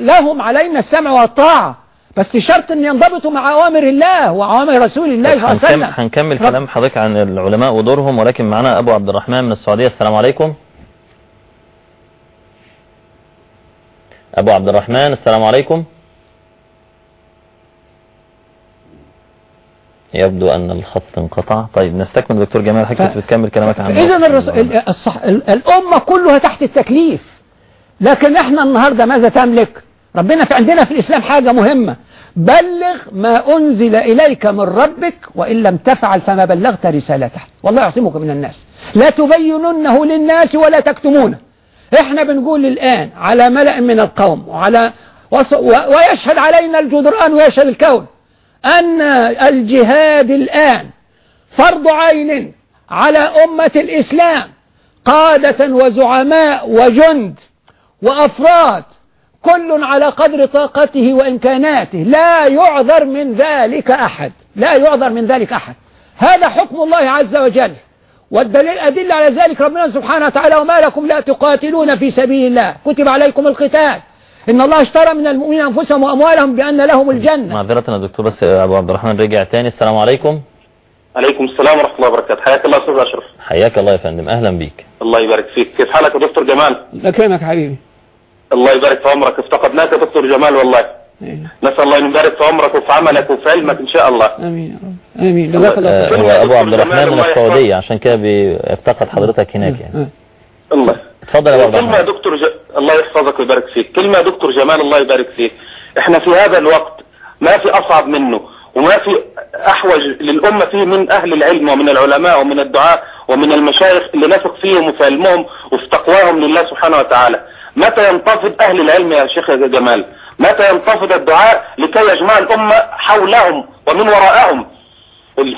لهم علينا السمع والطاعة. بس شرط أن ينضبطوا مع أوامر الله وأوامر رسول الله صلى الله عليه وسلم. هنكمل كلام حضرتك عن العلماء ودورهم ولكن معنا أبو عبد الرحمن من السعودية. السلام عليكم. أبو عبد الرحمن السلام عليكم. يبدو أن الخط انقطع. طيب نستكمل دكتور جمال حضرتك ف- بتكمل كلامك عن إذا الرسول ال- الصح... ال- الأمة كلها تحت التكليف لكن إحنا النهاردة ماذا تملك؟ ربنا في عندنا في الإسلام حاجة مهمة. بلغ ما أنزل إليك من ربك وإن لم تفعل فما بلغت رسالته. والله يعصمك من الناس. لا تبيننه للناس ولا تكتمونه. إحنا بنقول الآن على ملأ من القوم وعلى وص... و... ويشهد علينا الجدران ويشهد الكون أن الجهاد الآن فرض عين على أمة الإسلام قادة وزعماء وجند وأفراد كل على قدر طاقته وإمكاناته. لا يعذر من ذلك أحد. لا يعذر من ذلك أحد. هذا حكم الله عز وجل. والدليل أدل على ذلك ربنا سبحانه وتعالى وما لكم لا تقاتلون في سبيل الله. كتب عليكم القتال. إن الله اشترى من المؤمنين أنفسهم وأموالهم بأن لهم الجنة. معذرة يا دكتور بس أبو عبد الرحمن رجع تاني. السلام عليكم. عليكم السلام ورحمة الله وبركاته. حياك الله أستاذ أشرف. حياك الله يا فندم. أهلا بيك. الله يبارك فيك. كيف حالك يا دكتور جمال؟ أكرمك حبيبي. الله يبارك في عمرك. افتقدناك يا دكتور جمال والله. إيه. نسأل الله أن يبارك في عمرك وفي عملك وفي علمك إن شاء الله. آمين يا رب. آمين. جزاك الله آه، خير هو أبو عبد الرحمن من. السعودية. عشان كده بيفتقد حضرتك هناك يعني. آه. الله. اتفضل يا أبو عبد كلمة يا الرحمن. دكتور ج... الله يحفظك ويبارك فيك. كلمة يا دكتور جمال الله يبارك فيك. إحنا في هذا الوقت ما في أصعب منه وما في أحوج للأمة فيه من أهل العلم ومن العلماء ومن الدعاء ومن المشايخ اللي نثق فيهم وفي علمهم وفي تقواهم لله سبحانه وتعالى. متى ينتفض أهل العلم يا شيخ جمال؟ متى ينتفض الدعاء لكي يجمع الأمة حولهم ومن وراءهم؟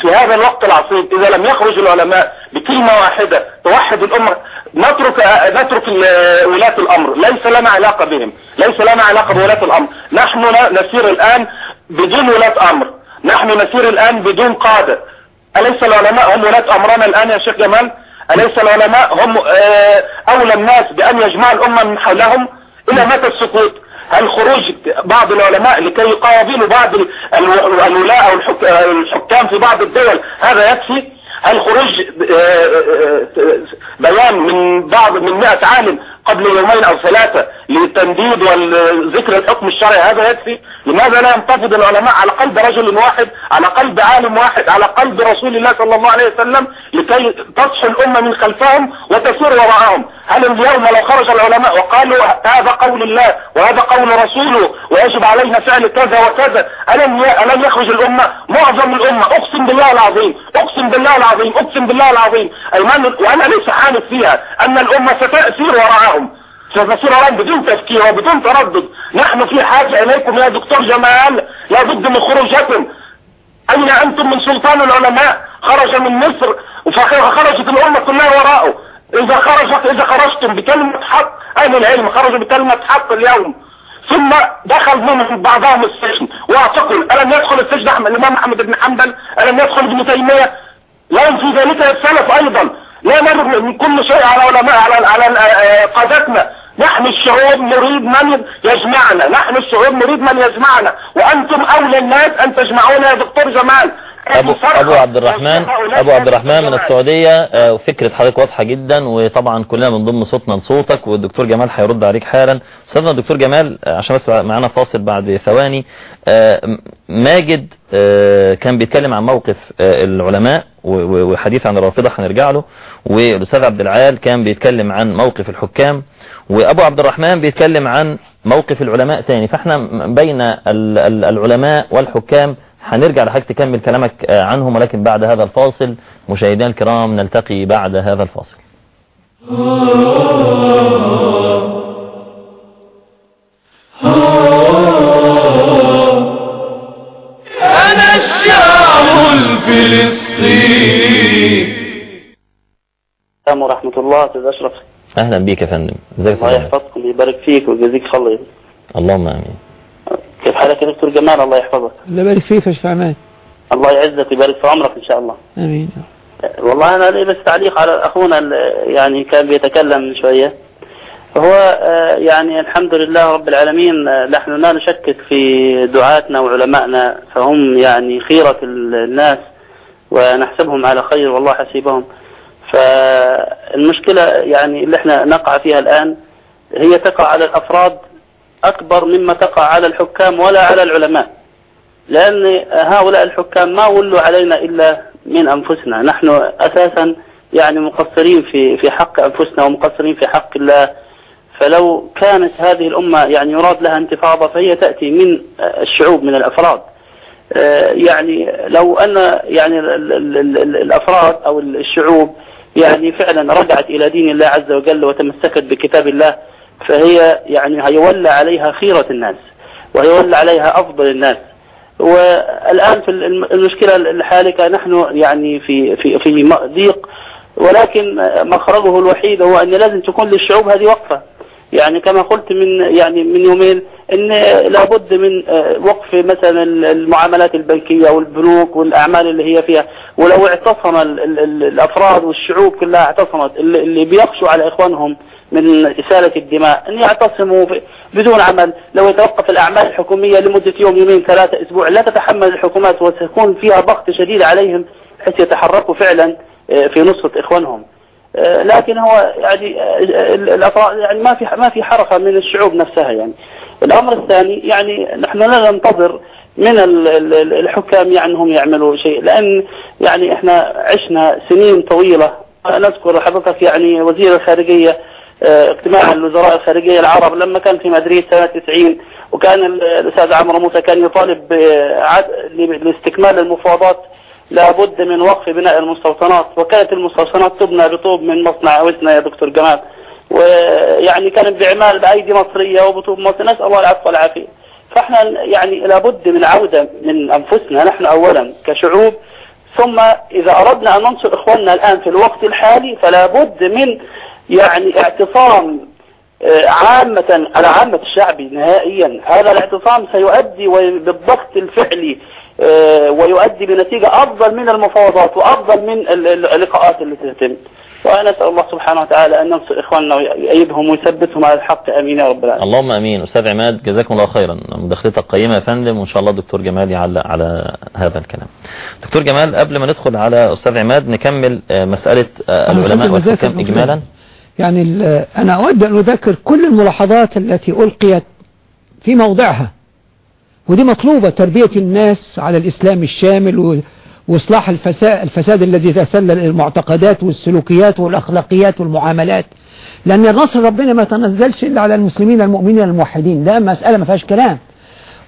في هذا الوقت العصيب إذا لم يخرج العلماء بكلمة واحدة توحد الأمة نترك نترك ولاة الأمر. ليس لنا علاقة بهم. ليس لنا علاقة بولاة الأمر. نحن نسير الآن بدون ولاة أمر. نحن نسير الآن بدون قادة. أليس العلماء هم ولاة أمرنا الآن يا شيخ جمال؟ أليس العلماء هم آه، أولى الناس بأن يجمعوا الأمة من حولهم؟ إلى متى السكوت؟ هل خروج بعض العلماء لكي يقابلوا بعض ال- ال- الولاء أو الحك- الحكام في بعض الدول؟ هذا يكفي؟ هل خروج آه، آه، بيان من بعض من 100 عالم قبل يومين أو ثلاثة للتنديد وذكر الحكم الشرعي هذا يكفي. لماذا لا ينتفض العلماء على قلب رجل واحد على قلب عالم واحد على قلب رسول الله صلى الله عليه وسلم لكي تصحو الأمة من خلفهم وتسير وراءهم؟ هل اليوم لو خرج العلماء وقالوا هذا قول الله وهذا قول رسوله ويجب علينا فعل كذا وكذا ألم ألم يخرج الأمة؟ معظم الأمة. أقسم بالله العظيم أقسم بالله العظيم أقسم بالله العظيم. أيمان وأنا ليس حانف فيها أن الأمة ستسير وراءهم. ستسير وراءهم بدون تفكير وبدون تردد. نحن في حاجة إليكم يا دكتور جمال لا بد من خروجكم أين أنتم من سلطان العلماء؟ خرج من مصر وخرجت الأمة كلها وراءه. إذا خرجت إذا خرجتم بكلمة حق أهل العلم خرجوا بكلمة حق اليوم. ثم دخل منهم بعضهم السجن. واعتقل ألم يدخل السجن الإمام أحمد بن حنبل ألم يدخل ابن تيمية؟ لهم في ذلك السلف أيضا. لا نرغب من كل شيء على علماء على على قادتنا. نحن الشعوب نريد من يجمعنا. نحن الشعوب نريد من يجمعنا. وأنتم أولى الناس أن تجمعونا يا دكتور جمال. أبو, أبو عبد الرحمن أبو عبد الرحمن من السعودية. آه، فكرة حضرتك واضحة جدا وطبعا كلنا بنضم صوتنا لصوتك والدكتور جمال هيرد عليك حالا. أستاذنا الدكتور جمال آه، عشان بس معانا فاصل بعد ثواني. آه، ماجد كان بيتكلم عن موقف العلماء وحديث عن الرافضة هنرجع له. والأستاذ عبد العال كان بيتكلم عن موقف الحكام وأبو عبد الرحمن بيتكلم عن موقف العلماء تاني. فإحنا بين العلماء والحكام هنرجع لحضرتك تكمل كلامك آه، عنهم ولكن بعد هذا الفاصل مشاهدينا الكرام نلتقي بعد هذا الفاصل. أنا الشعب الفلسطيني. السلام ورحمة الله أستاذ أشرف. أهلا بك يا فندم. ازيك الله يحفظكم ويبارك فيك ويجزيك خير. اللهم آمين. حالك يا دكتور جمال الله يحفظك. الله يبارك فيك يا شيخ عماد. الله يعزك ويبارك في عمرك إن شاء الله. آمين والله أنا لي بس تعليق على أخونا يعني كان بيتكلم من شوية. هو آه، يعني الحمد لله رب العالمين آه، نحن لا نشكك في دعاتنا وعلمائنا فهم يعني خيرة الناس ونحسبهم على خير والله حسيبهم. فالمشكلة يعني اللي إحنا نقع فيها الآن هي تقع على الأفراد أكبر مما تقع على الحكام ولا على العلماء. لأن هؤلاء الحكام ما ولوا علينا إلا من أنفسنا. نحن أساسا يعني مقصرين في في حق أنفسنا ومقصرين في حق الله. فلو كانت هذه الأمة يعني يراد لها انتفاضة فهي تأتي من الشعوب من الأفراد. يعني لو أن يعني الأفراد أو الشعوب يعني فعلا رجعت إلى دين الله عز وجل وتمسكت بكتاب الله فهي يعني هيولى عليها خيرة الناس وهيولى عليها أفضل الناس. والآن في المشكلة الحالكة نحن يعني في في في ضيق ولكن مخرجه الوحيد هو أن لازم تكون للشعوب هذه وقفة. يعني كما قلت من يعني من يومين إن لابد من وقف مثلا المعاملات البنكية والبنوك والأعمال اللي هي فيها. ولو اعتصم الأفراد والشعوب كلها اعتصمت اللي بيخشوا على إخوانهم من إسالة الدماء أن يعتصموا بدون عمل. لو يتوقف الأعمال الحكومية لمدة يوم يومين ثلاثة أسبوع لا تتحمل الحكومات وتكون فيها ضغط شديد عليهم حيث يتحركوا فعلا آه، في نصرة إخوانهم. آه، لكن هو يعني آه، يعني ما في ما في حركة من الشعوب نفسها يعني. الأمر الثاني يعني نحن لا ننتظر من الحكام يعني هم يعملوا شيء لأن يعني إحنا عشنا سنين طويلة. نذكر حضرتك يعني وزير الخارجية آه، اجتماع الوزراء الخارجية العرب لما كان في مدريد سنة 90 وكان الأستاذ عمرو موسى كان يطالب لاستكمال المفاوضات لابد من وقف بناء المستوطنات. وكانت المستوطنات تبنى بطوب من مصنع أوسنا يا دكتور جمال. ويعني كان بعمال بأيدي مصرية وبطوب مصرية. نسأل الله العفو والعافية. فإحنا يعني لابد من عودة من أنفسنا نحن أولا كشعوب. ثم إذا أردنا أن ننصر إخواننا الآن في الوقت الحالي فلا بد من يعني اعتصام آه، عامة على عامة الشعب نهائيا. هذا الاعتصام سيؤدي بالضغط الفعلي ويؤدي بنتيجة أفضل من المفاوضات وأفضل من اللقاءات اللي تتم. ونسأل الله سبحانه وتعالى أن ننصر إخواننا ويأيدهم ويثبتهم على الحق. أمين يا رب العالمين. اللهم أمين. أستاذ عماد جزاكم الله خيرا. مداخلتك قيمة يا فندم وإن شاء الله الدكتور جمال يعلق على هذا الكلام. دكتور جمال قبل ما ندخل على أستاذ عماد نكمل آه، مسألة العلماء والحكام إجمالا. يعني أنا أود أن أذكر كل الملاحظات التي ألقيت في موضعها. ودي مطلوبة تربية الناس على الإسلام الشامل وإصلاح الفساد, الفساد الذي تسلل المعتقدات والسلوكيات والأخلاقيات والمعاملات. لأن نصر ربنا ما تنزلش إلا على المسلمين المؤمنين الموحدين. ده مسألة ما فيهاش كلام.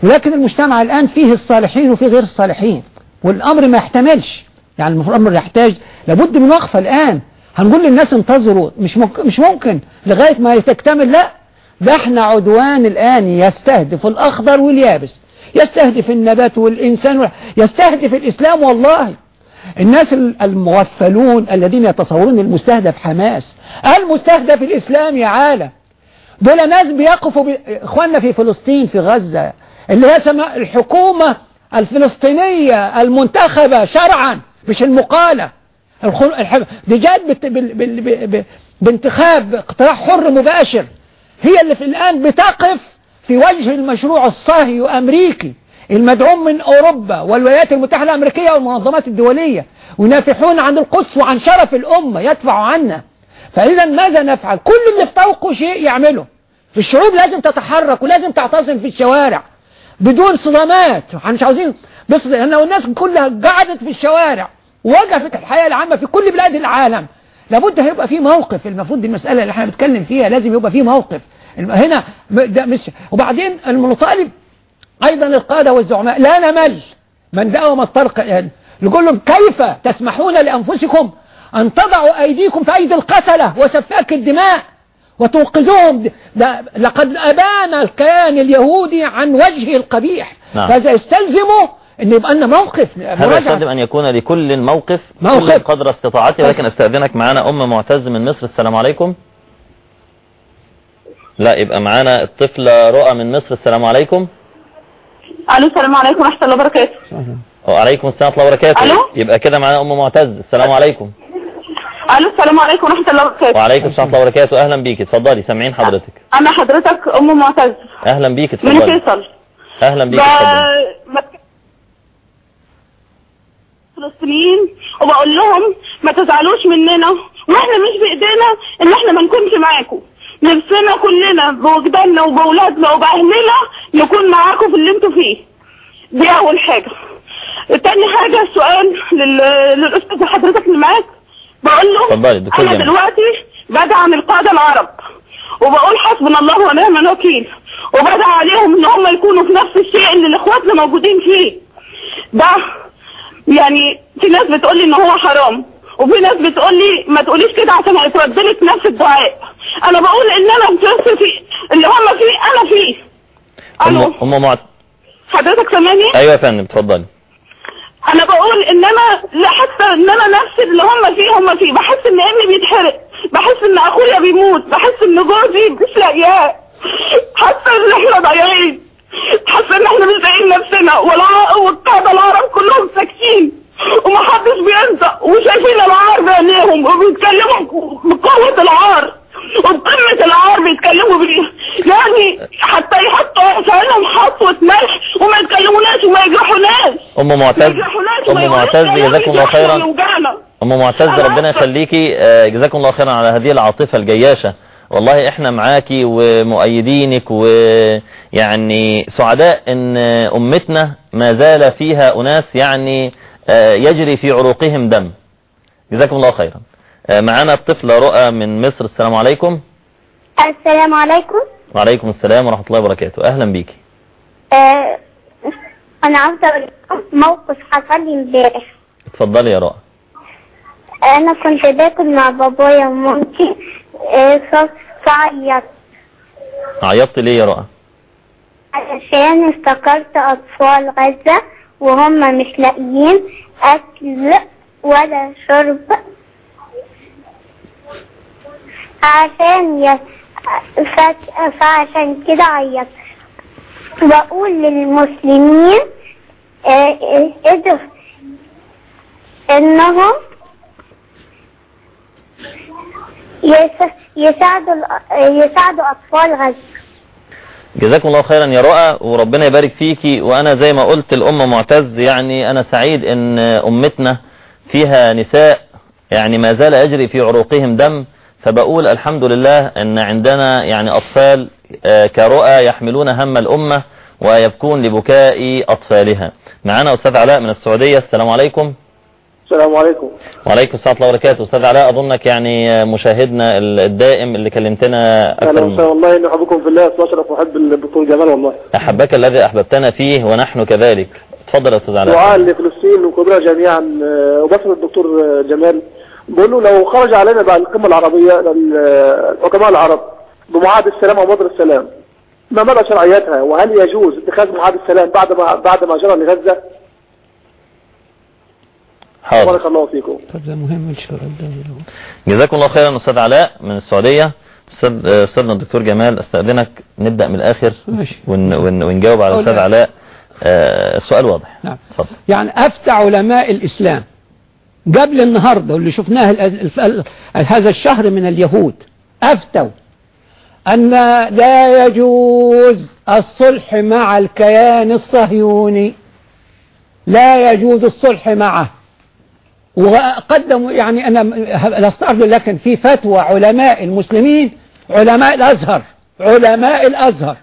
ولكن المجتمع الآن فيه الصالحين وفيه غير الصالحين. والأمر ما يحتملش. يعني الأمر يحتاج لابد من وقفة الآن. هنقول للناس انتظروا. مش ممكن, مش ممكن. لغاية ما تكتمل لا. ده إحنا عدوان الآن يستهدف الأخضر واليابس. يستهدف النبات والإنسان وال- يستهدف الإسلام والله. الناس ال- المغفلون الذين يتصورون المستهدف حماس. المستهدف الإسلام يا عالم. دول ناس بيقفوا ب... إخواننا في فلسطين في غزة اللي هي سما الحكومة الفلسطينية المنتخبة شرعا مش المقالة. الخل... دي جات بت... ب... ب... بانتخاب اقتراح حر مباشر. هي اللي في الآن بتقف في وجه المشروع الصهيوني أمريكي المدعوم من أوروبا والولايات المتحدة الأمريكية والمنظمات الدولية وينافحون عن القدس وعن شرف الأمة يدفعوا عنا. فإذا ماذا نفعل؟ كل اللي في شيء يعمله. الشعوب لازم تتحرك ولازم تعتصم في الشوارع. بدون صدامات إحنا مش عاوزين بس لأن الناس كلها قعدت في الشوارع ووقفت الحياة العامة في كل بلاد العالم. لابد هيبقى في موقف. المفروض دي المسألة اللي إحنا بنتكلم فيها لازم يبقى في موقف. هنا ده مش وبعدين المطالب أيضا القادة والزعماء لا نمل من داوم الطرق يعني نقول لهم كيف تسمحون لأنفسكم أن تضعوا أيديكم في أيدي القتلة وسفاك الدماء وتوقظوهم ده لقد أبان الكيان اليهودي عن وجهه القبيح نعم. فهذا يستلزم أن يبقى لنا موقف هذا. يستلزم أن يكون لكل موقف موقف. قدر استطاعته ولكن أستأذنك معنا أم معتز من مصر السلام عليكم لا يبقى معانا الطفلة رؤى من مصر. السلام عليكم. ألو السلام عليكم. ورحمه الله وبركاته. وعليكم السلام ورحمة الله وبركاته. ألو؟ يبقى كده معانا أم معتز. السلام عليكم. ألو السلام عليكم. ورحمه الله وبركاته. وعليكم السلام ورحمة الله وبركاته. أهلا بيك. اتفضلي سامعين حضرتك. أنا حضرتك أم معتز. أهلا بيك. من اتفضلي. فيصل. أهلا بيك. اتفضلي. فلسطينيين وبقول لهم ما تزعلوش مننا. وإحنا مش بإيدينا إن إحنا ما نكونش معاكم. نفسنا كلنا بوجداننا وباولادنا وباهلنا نكون معاكم في اللي أنتوا فيه. دي أول حاجة. تاني حاجة سؤال لل... للأستاذ حضرتك اللي معاك. بقول له جميل. دلوقتي بدعم القادة العرب. وبقول حسبنا الله ونعم الوكيل. وبدعى عليهم إن هم يكونوا في نفس الشيء اللي إخواتنا موجودين فيه. ده يعني في ناس بتقول لي إن هو حرام. وفي ناس بتقول لي ما تقوليش كده عشان هيترد لك نفس الدعاء. أنا بقول إن أنا في اللي هم فيه أنا فيه ألو؟ أم معتز حضرتك سامعني؟ أيوة يا فندم اتفضلي. أنا بقول إن أنا لا حاسه إن أنا نفس اللي هم فيه هم فيه. بحس إن ابني بيتحرق. بحس إن أخويا بيموت. بحس إن جوزي مش لاقياه حاسة إن إحنا ضايعين. حاسة إن إحنا مش لاقيين نفسنا. ولا أم معتز أم معتز جزاكم الله خيرا. أم معتز ربنا يخليكي آه، جزاكم الله خيرا على هذه العاطفة الجياشة. والله إحنا معاكي ومؤيدينك ويعني سعداء إن أمتنا ما زال فيها أناس يعني آه، يجري في عروقهم دم. جزاكم الله خيرا. آه، معانا الطفلة رؤى من مصر. السلام عليكم. السلام عليكم. وعليكم السلام ورحمة الله وبركاته. أهلا بيكي. آه أنا عاوزة أقول موقف حصل لي امبارح. اتفضلي يا رؤى أنا كنت باكل مع بابايا ومامتي آه فعيطت. عيطت ليه يا رؤى علشان افتكرت أطفال غزة وهم مش لاقيين أكل ولا شرب. عشان ي... فعشان كده عيطت. بقول للمسلمين آه، آه، انهم يس- يساعدوا الأ- يساعدوا اطفال غزة. جزاكم الله خيرا يا رؤى وربنا يبارك فيكي. وأنا زي ما قلت الأم معتز يعني أنا سعيد إن أمتنا فيها نساء يعني ما زال يجري في عروقهم دم. فبقول الحمد لله إن عندنا يعني أطفال آه، كرؤى يحملون هم الأمة ويبكون لبكاء أطفالها. معنا أستاذ علاء من السعودية. السلام عليكم. السلام عليكم. وعليكم السلام الله وبركاته. أستاذ علاء أظنك يعني مشاهدنا الدائم اللي كلمتنا وسهلا من والله إني أحبكم في الله اشرف واحب الدكتور جمال والله. أحبك الذي أحببتنا فيه ونحن كذلك. تفضل يا أستاذ علاء. دعاء لفلسطين وقبلها جميعا. آه، وبسم الدكتور آه، جمال. بقول له لو خرج علينا بعد القمه العربية ال- آه، الحكماء العرب بمعاهدة السلام أو بدر السلام. ما مدى شرعيتها وهل يجوز اتخاذ معاهدة السلام بعد ما بعد ما جرى لغزه حاضر. بارك الله فيكم. طب ده مهم الشرع جزاكم الله خيرا أستاذ علاء من السعودية. أستاذنا الدكتور جمال أستأذنك نبدأ من الآخر ماشي. ون ون ونجاوب على الاستاذ. علاء. آه، السؤال واضح. نعم. اتفضل. يعني أفتى علماء الإسلام قبل النهاردة واللي شفناه ال- ال- ال- هذا الشهر من اليهود أفتوا. أن لا يجوز الصلح مع الكيان الصهيوني. لا يجوز الصلح معه. وقدموا يعني أنا لا استعرض لكن في فتوى علماء المسلمين علماء الأزهر علماء الأزهر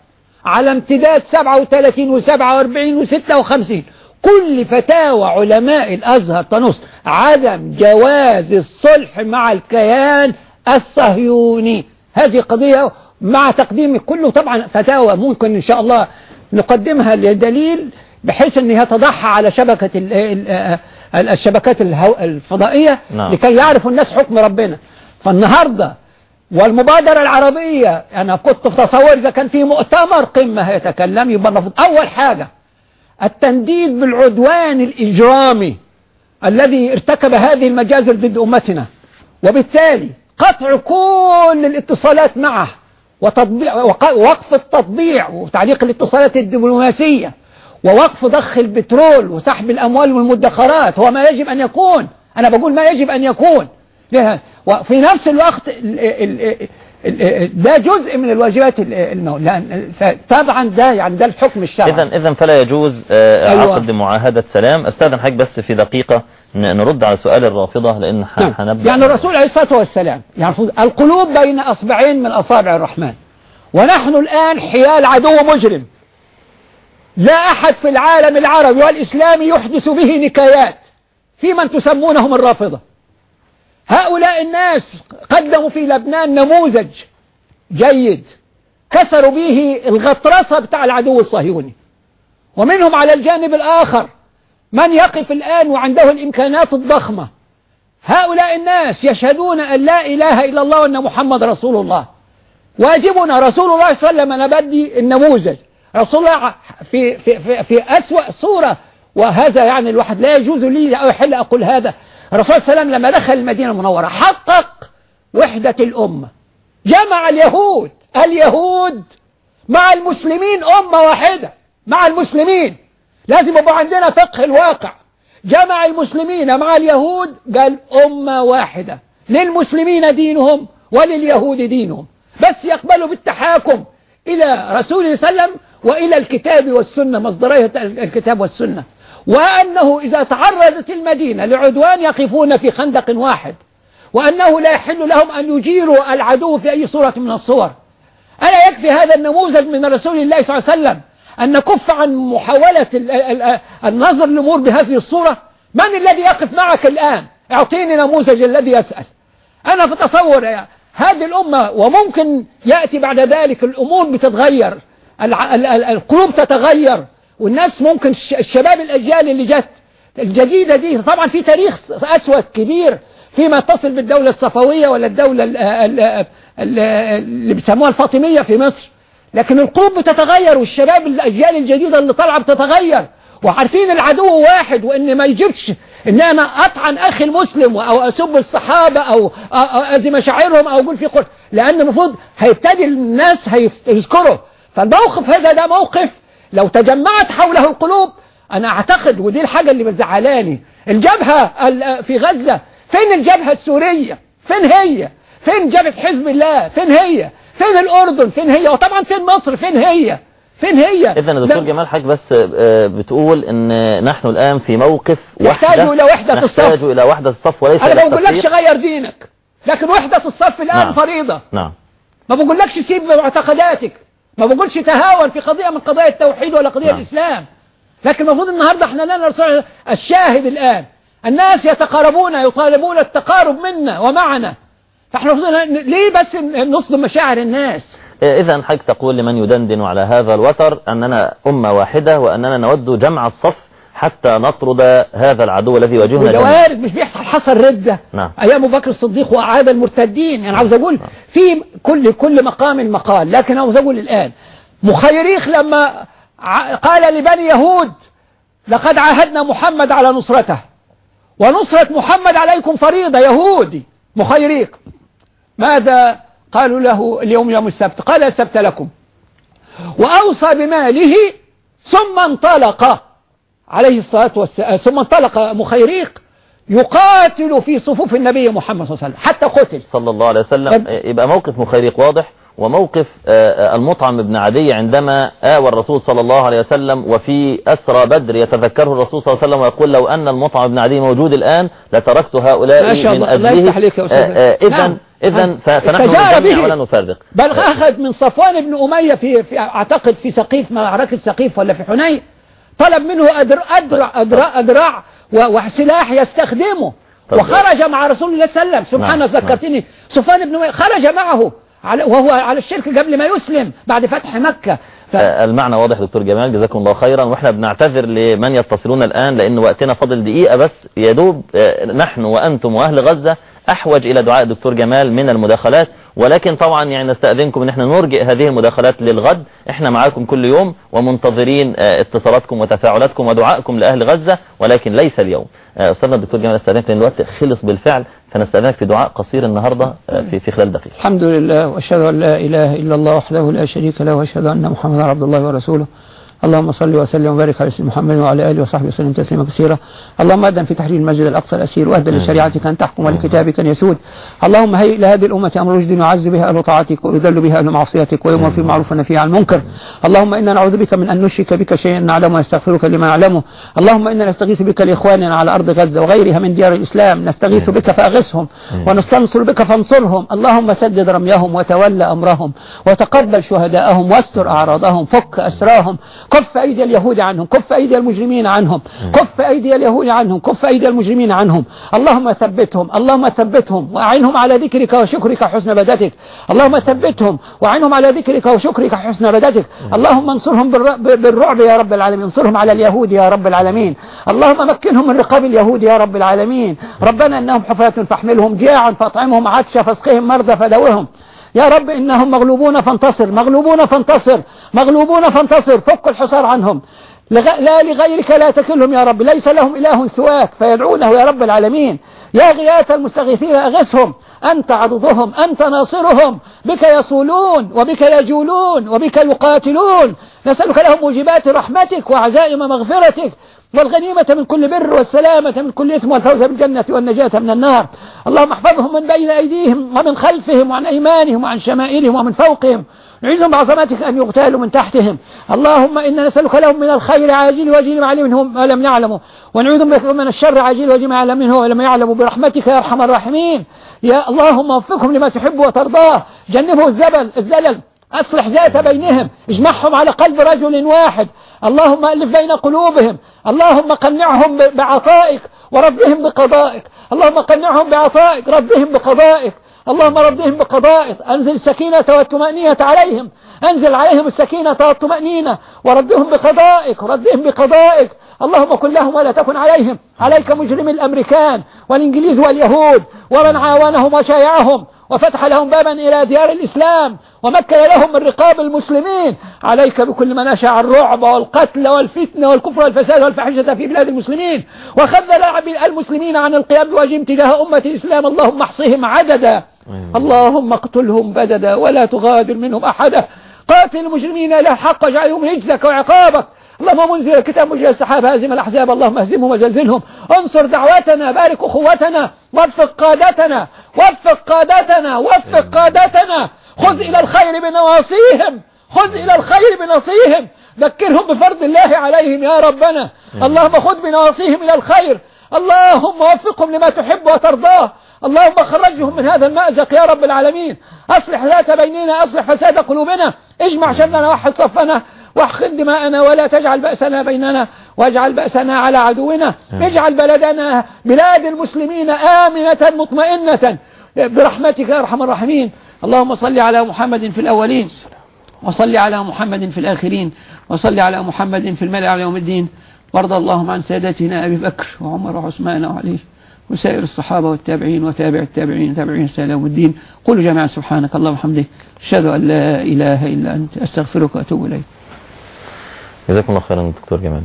على امتداد 37 و47 و56 كل فتاوى علماء الأزهر تنص عدم جواز الصلح مع الكيان الصهيوني. هذه قضية مع تقديم كله طبعا فتاوى ممكن إن شاء الله نقدمها لدليل بحيث أنها تضحى على شبكة ال- ال- ال- الشبكات الفضائية نعم. لكي يعرفوا الناس حكم ربنا. فالنهاردة والمبادرة العربية أنا كنت في تصور إذا كان في مؤتمر قمة هيتكلم يبقى المفروض أول حاجة التنديد بالعدوان الإجرامي الذي ارتكب هذه المجازر ضد أمتنا. وبالتالي قطع كل الاتصالات معه. وتطبيع وق- ووقف التطبيع وتعليق الاتصالات الدبلوماسية ووقف ضخ البترول وسحب الأموال والمدخرات هو ما يجب أن يكون. أنا بقول ما يجب أن يكون. وفي نفس الوقت ال- ال- ال- ال- ده جزء من الواجبات طبعا ده يعني ده الحكم الشرعي. اذا اذا فلا يجوز آه، أيوة. عقد معاهدة سلام. أستاذن حضرتك بس في دقيقة ن- نرد على سؤال الرافضة لأن ح- نعم. يعني الرسول عليه الصلاة والسلام يعني القلوب بين أصبعين من أصابع الرحمن. ونحن الآن حيال عدو مجرم. لا أحد في العالم العربي والإسلامي يحدث به نكايات في من تسمونهم الرافضة. هؤلاء الناس قدموا في لبنان نموذج جيد كسروا به الغطرسة بتاع العدو الصهيوني. ومنهم على الجانب الآخر من يقف الآن وعنده الإمكانات الضخمة. هؤلاء الناس يشهدون أن لا إله إلا الله وأن محمد رسول الله. واجبنا رسول الله صلى الله عليه وسلم أنا بدي النموذج. رسول الله في, في, في, في أسوأ صورة وهذا يعني الواحد لا يجوز لي أو يحل أقول هذا. الرسول صلى الله عليه وسلم لما دخل المدينة المنورة حقق وحدة الأمة. جمع اليهود اليهود مع المسلمين أمة واحدة مع المسلمين. لازم يبقى عندنا فقه الواقع. جمع المسلمين مع اليهود قال أمة واحدة. للمسلمين دينهم ولليهود دينهم. بس يقبلوا بالتحاكم إلى رسول الله صلى الله عليه وسلم وإلى الكتاب والسنة مصدرية الكتاب والسنة. وأنه إذا تعرضت المدينة لعدوان يقفون في خندق واحد وأنه لا يحل لهم أن يجيروا العدو في أي صورة من الصور. ألا يكفي هذا النموذج من رسول الله صلى الله عليه وسلم أن نكف عن محاولة ال- ال- ال- النظر للأمور بهذه الصورة؟ من الذي يقف معك الآن؟ أعطيني نموذج الذي يسأل. أنا في تصور هذه الأمة وممكن يأتي بعد ذلك الأمور بتتغير القلوب تتغير والناس ممكن الش- الشباب الأجيال اللي جت الجديدة دي طبعا في تاريخ أسود كبير فيما يتصل بالدولة الصفوية ولا الدولة ال- ال- ال- اللي بيسموها الفاطمية في مصر. لكن القلوب بتتغير والشباب الأجيال الجديدة اللي طالعة بتتغير. وعارفين العدو واحد وإن ما يجبش إن أنا أطعن أخي المسلم أو أسب الصحابة أو أذي مشاعرهم أو أقول في قول لأن المفروض هيبتدي الناس هيذكروا فالموقف هذا ده موقف لو تجمعت حوله القلوب أنا أعتقد ودي الحاجة اللي بتزعلاني الجبهة ال- في غزة فين الجبهة السورية؟ فين هي؟ فين جبهة حزب الله؟ فين هي؟ فين الأردن؟ فين هي؟ وطبعا فين مصر؟ فين هي؟ فين هي؟ اذا دكتور جمال حضرتك بس آه، بتقول إن نحن الآن في موقف نحتاج وحدة إلى وحدة نحتاج الصف. إلى وحدة الصف وليس إلى ما بقولكش. غير دينك لكن وحدة الصف الآن نعم. فريضة. نعم. ما بقولكش سيب معتقداتك. ما بقولش تهاون في قضية من قضايا التوحيد ولا قضية نعم. الإسلام. لكن المفروض النهاردة إحنا لنا الشاهد الآن. الناس يتقاربون يطالبون التقارب منا ومعنا. فاحنا ليه بس نصدم مشاعر الناس؟ إذا حضرتك تقول لمن يدندن على هذا الوتر أننا أمة واحدة وأننا نود جمع الصف حتى نطرد هذا العدو الذي جميعا وارد مش بيحصل حصل ردة نعم. أيام أبو بكر الصديق وأعاد المرتدين. يعني عاوز أقول في كل كل مقام مقال. لكن عاوز أقول الآن مخيريخ لما قال لبني يهود لقد عاهدنا محمد على نصرته ونصرة محمد عليكم فريضة يهودي. مخيريخ. ماذا قالوا له اليوم يوم السبت؟ قال السبت لكم. وأوصى بماله ثم انطلق. عليه الصلاة والسلام ثم انطلق مخيريق يقاتل في صفوف النبي محمد صلى الله عليه وسلم حتى قتل صلى الله عليه وسلم يبقى موقف مخيريق واضح وموقف آه، آه، المطعم بن عدي عندما آوى الرسول صلى الله عليه وسلم وفي أسرى بدر يتذكره الرسول صلى الله عليه وسلم ويقول لو أن المطعم بن عدي موجود الآن لتركت هؤلاء من أجله أستاذ. إذا نعم. إذا نعم. فنحن به. ولا نفرق بل أخذ من صفوان بن أمية في, في أعتقد في سقيف معركة سقيف ولا في حنين طلب منه أدر أدرع أدرع, أدرع و- وسلاح يستخدمه. وخرج مع رسول الله صلى الله عليه وسلم. سبحان نعم، الله ذكرتني. صفوان بن خرج معه على وهو على الشرك قبل ما يسلم بعد فتح مكة. ف... آه، المعنى واضح دكتور جمال جزاكم الله خيرا. وإحنا بنعتذر لمن يتصلون الآن لأن وقتنا فاضل دقيقة بس. يدوب آه، نحن وأنتم وأهل غزة أحوج إلى دعاء دكتور جمال من المداخلات. ولكن طبعا يعني نستأذنكم إن إحنا نرجئ هذه المداخلات للغد. إحنا معاكم كل يوم ومنتظرين آه، اتصالاتكم وتفاعلاتكم ودعائكم لأهل غزة. ولكن ليس اليوم. آه، أستاذنا الدكتور جمال استأذنك لأن الوقت خلص بالفعل. فنستأذنك في دعاء قصير النهاردة آه، في في خلال دقيقة. الحمد لله وأشهد أن لا إله إلا الله وحده لا شريك له وأشهد أن محمدا عبد الله ورسوله. اللهم صل وسلم وبارك على سيدنا محمد وعلى آله وصحبه وسلم تسليما كثيرا. اللهم أدم في تحرير المسجد الأقصى الأسير وأهدى لشريعتك أن تحكم ولكتابك أن يسود. اللهم هيئ لهذه الأمة أمر رشد يعز بها أهل طاعتك ويذل بها أهل معصيتك ويؤمر في المعروف والنهي عن المنكر. اللهم إنا نعوذ بك من أن نشرك بك شيئا نعلمه ونستغفرك لما نعلمه. اللهم إنا نستغيث بك لإخواننا على أرض غزة وغيرها من ديار الإسلام. نستغيث بك فأغثهم ونستنصر بك فانصرهم. اللهم سدد رميهم وتولى أمرهم وتقبل شهداءهم واستر أعراضهم. فك أسراهم. كف أيدي اليهود عنهم كف أيدي المجرمين عنهم كف أيدي اليهود عنهم كف أيدي المجرمين عنهم. اللهم ثبتهم اللهم ثبتهم وأعنهم على ذكرك وشكرك وحسن عبادتك اللهم ثبتهم وأعنهم على ذكرك وشكرك وحسن عبادتك اللهم انصرهم بالر- بالرعب يا رب العالمين انصرهم على اليهود يا رب العالمين. اللهم مكنهم من رقاب اليهود يا رب العالمين. ربنا إنهم حفاة فاحملهم جياعا فاطعمهم عطشا فاسقهم مرضى فدوهم. يا رب إنهم مغلوبون فانتصر مغلوبون فانتصر مغلوبون فانتصر فك الحصار عنهم. لا لغيرك لا تكلهم يا رب ليس لهم إله سواك فيدعونه يا رب العالمين. يا غياث المستغيثين أغثهم أنت عضدهم أنت ناصرهم بك يصولون وبك يجولون وبك يقاتلون. نسألك لهم موجبات رحمتك وعزائم مغفرتك. والغنيمة من كل بر والسلامة من كل إثم والفوز بالجنة والنجاة من النار. اللهم احفظهم من بين أيديهم ومن خلفهم وعن أيمانهم وعن شمائلهم ومن فوقهم. نعيذهم بعظمتك أن يغتالوا من تحتهم. اللهم إنا نسألك لهم من الخير عاجل وجل ما علمهم ما لم يعلموا. ونعوذ بك من الشر عاجل وجل ما علم منه ولم يعلموا. برحمتك يا أرحم الراحمين. يا اللهم وفقهم لما تحب وترضاه. جنبه الزبل الزلل. أصلح ذات بينهم اجمعهم على قلب رجل واحد. اللهم ألف بين قلوبهم اللهم قنعهم بعطائك وردهم بقضائك. اللهم قنعهم بعطائك ردهم بقضائك. اللهم ردهم بقضائك. أنزل السكينة والطمأنينة عليهم. أنزل عليهم السكينة والطمأنينة وردهم بقضائك وردهم بقضائك. اللهم كن لهم ولا تكن عليهم. عليك مجرم الأمريكان والإنجليز واليهود ومن عاونهم وشايعهم. وفتح لهم بابا إلى ديار الإسلام ومكن لهم من رقاب المسلمين. عليك بكل من أشاع الرعب والقتل والفتنة والكفر والفساد والفحشة في بلاد المسلمين. وخذل المسلمين عن القيام بواجب تجاه أمة الإسلام. اللهم احصهم عددا. اللهم اقتلهم بددا ولا تغادر منهم أحدا. قاتل المجرمين إلى الحق واجعلهم رجزك وعقابك. اللهم منزل الكتاب؟ مجرى السحاب هازم الأحزاب. اللهم اهزمهم وزلزلهم. انصر دعوتنا بارك أخوتنا وفق قادتنا. وفق قادتنا. وفق قادتنا. خذ إلى الخير بنواصيهم. خذ إلى الخير بنصيهم. ذكرهم بفرض الله عليهم يا ربنا. اللهم خذ بنواصيهم إلى الخير. اللهم وفقهم لما تحب وترضاه. اللهم خرجهم من هذا المأزق يا رب العالمين. أصلح ذات بيننا. أصلح فساد قلوبنا. اجمع شملنا وحد صفنا. واحقن دماءنا ولا تجعل بأسنا بيننا واجعل بأسنا على عدونا. اجعل بلدنا بلاد المسلمين آمنة مطمئنة. برحمتك يا أرحم الراحمين. اللهم صل على محمد في الأولين وصل على محمد في الآخرين وصل على محمد في الملأ على يوم الدين. وارضى اللهم عن سادتنا أبي بكر وعمر وعثمان وعلي وسائر الصحابة والتابعين وتابع التابعين تابعين سلام الدين. قولوا جميعا سبحانك اللهم وبحمدك أشهد أن لا إله إلا أنت أستغفرك وأتوب إليك. جزاكم الله خيرا دكتور جمال.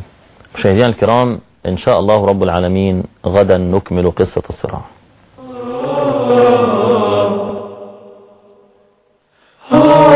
مشاهدينا الكرام إن شاء الله رب العالمين غدا نكمل قصة الصراع. Oh.